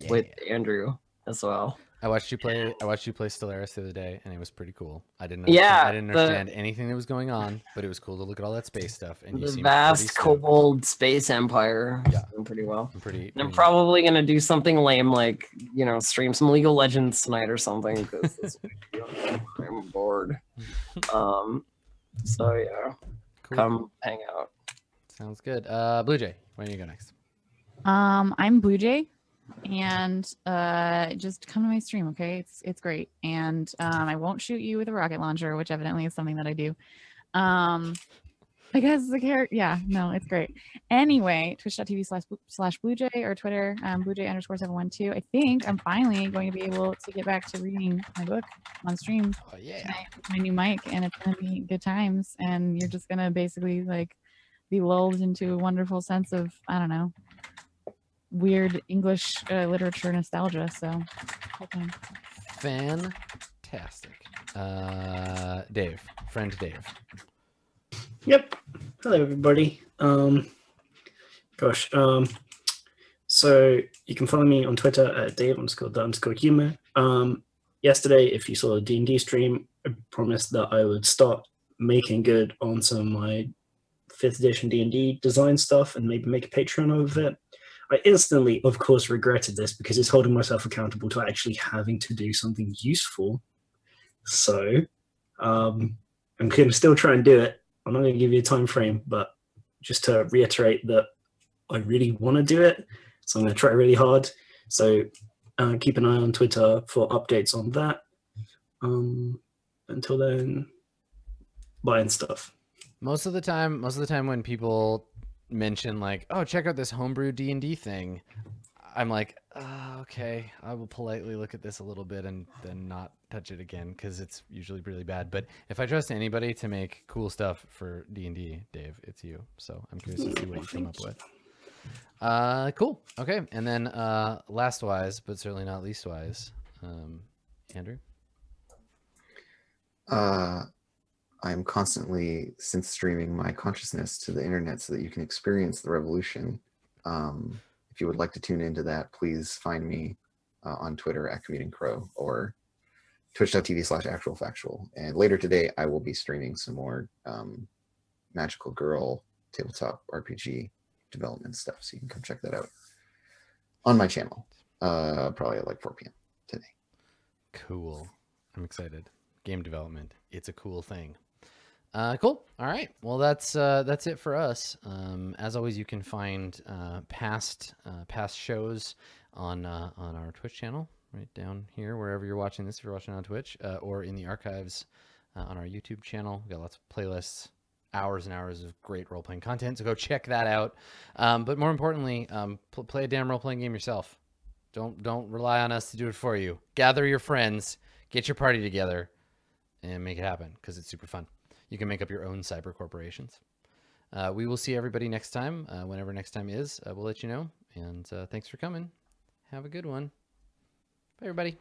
S3: with Andrew as well.
S1: I watched you play. I watched you play Stellaris the other day, and it was pretty cool. I didn't.
S3: Yeah,
S1: I didn't
S3: the-
S1: understand anything that was going on, but it was cool to look at all that space stuff. And you
S3: the
S1: seemed
S3: vast
S1: pretty
S3: kobold space empire.
S1: Yeah.
S3: Doing pretty well.
S1: I'm pretty.
S3: And I'm probably gonna do something lame like you know stream some League of Legends tonight or something because I'm bored. Um, so yeah,
S1: cool.
S3: come hang out.
S1: Sounds good. Uh, Blue Jay, why don't you go next?
S4: Um, I'm Blue Jay, and uh, just come to my stream, okay? It's it's great, and um, I won't shoot you with a rocket launcher, which evidently is something that I do. Um, I guess the character. Yeah, no, it's great. Anyway, twitch.tv slash slash bluejay or Twitter, um, bluejay underscore 712. I think I'm finally going to be able to get back to reading my book on stream
S1: Oh yeah.
S4: tonight my new mic, and it's going to be good times. And you're just going to basically like be lulled into a wonderful sense of, I don't know, weird English uh, literature nostalgia. So, whole.
S1: Fantastic. Uh, Dave, friend Dave.
S5: Yep. Hello, everybody. Um, gosh. Um, so you can follow me on Twitter at Dave underscore the underscore humor. Um, yesterday, if you saw the D and D stream, I promised that I would start making good on some of my fifth edition D and D design stuff and maybe make a Patreon of it. I instantly, of course, regretted this because it's holding myself accountable to actually having to do something useful. So um, I'm going to still try and do it. I'm not going to give you a time frame, but just to reiterate that I really want to do it, so I'm going to try really hard. So uh, keep an eye on Twitter for updates on that. Um, until then, buying stuff.
S1: Most of the time, most of the time when people mention like, "Oh, check out this homebrew D and D thing," I'm like, "Ah, "Okay, I will politely look at this a little bit and then not touch it again because it's usually really bad." But if I trust anybody to make cool stuff for D and D, Dave, it's you. So I'm curious to see what you come up with. Uh, cool. Okay, and then uh, last wise, but certainly not least wise, um, Andrew.
S2: Uh, I'm constantly synth streaming my consciousness to the internet so that you can experience the revolution. Um, if you would like to tune into that, please find me uh, on Twitter at Commuting Crow or twitch.tv slash actual factual. And later today, I will be streaming some more um, Magical Girl tabletop RPG development stuff. So you can come check that out on my channel, uh, probably at like 4 p.m. today.
S1: Cool. I'm excited. Game development. It's a cool thing. Uh, cool. All right. Well, that's uh, that's it for us. Um, as always, you can find uh, past uh, past shows on uh, on our Twitch channel, right down here, wherever you're watching this. If you're watching on Twitch, uh, or in the archives on our YouTube channel, we got lots of playlists, hours and hours of great role playing content. So go check that out. Um, but more importantly, um, pl- play a damn role playing game yourself. Don't don't rely on us to do it for you. Gather your friends, get your party together, and make it happen because it's super fun. You can make up your own cyber corporations. Uh, we will see everybody next time, uh, whenever next time is. Uh, we'll let you know. And uh, thanks for coming. Have a good one. Bye, everybody.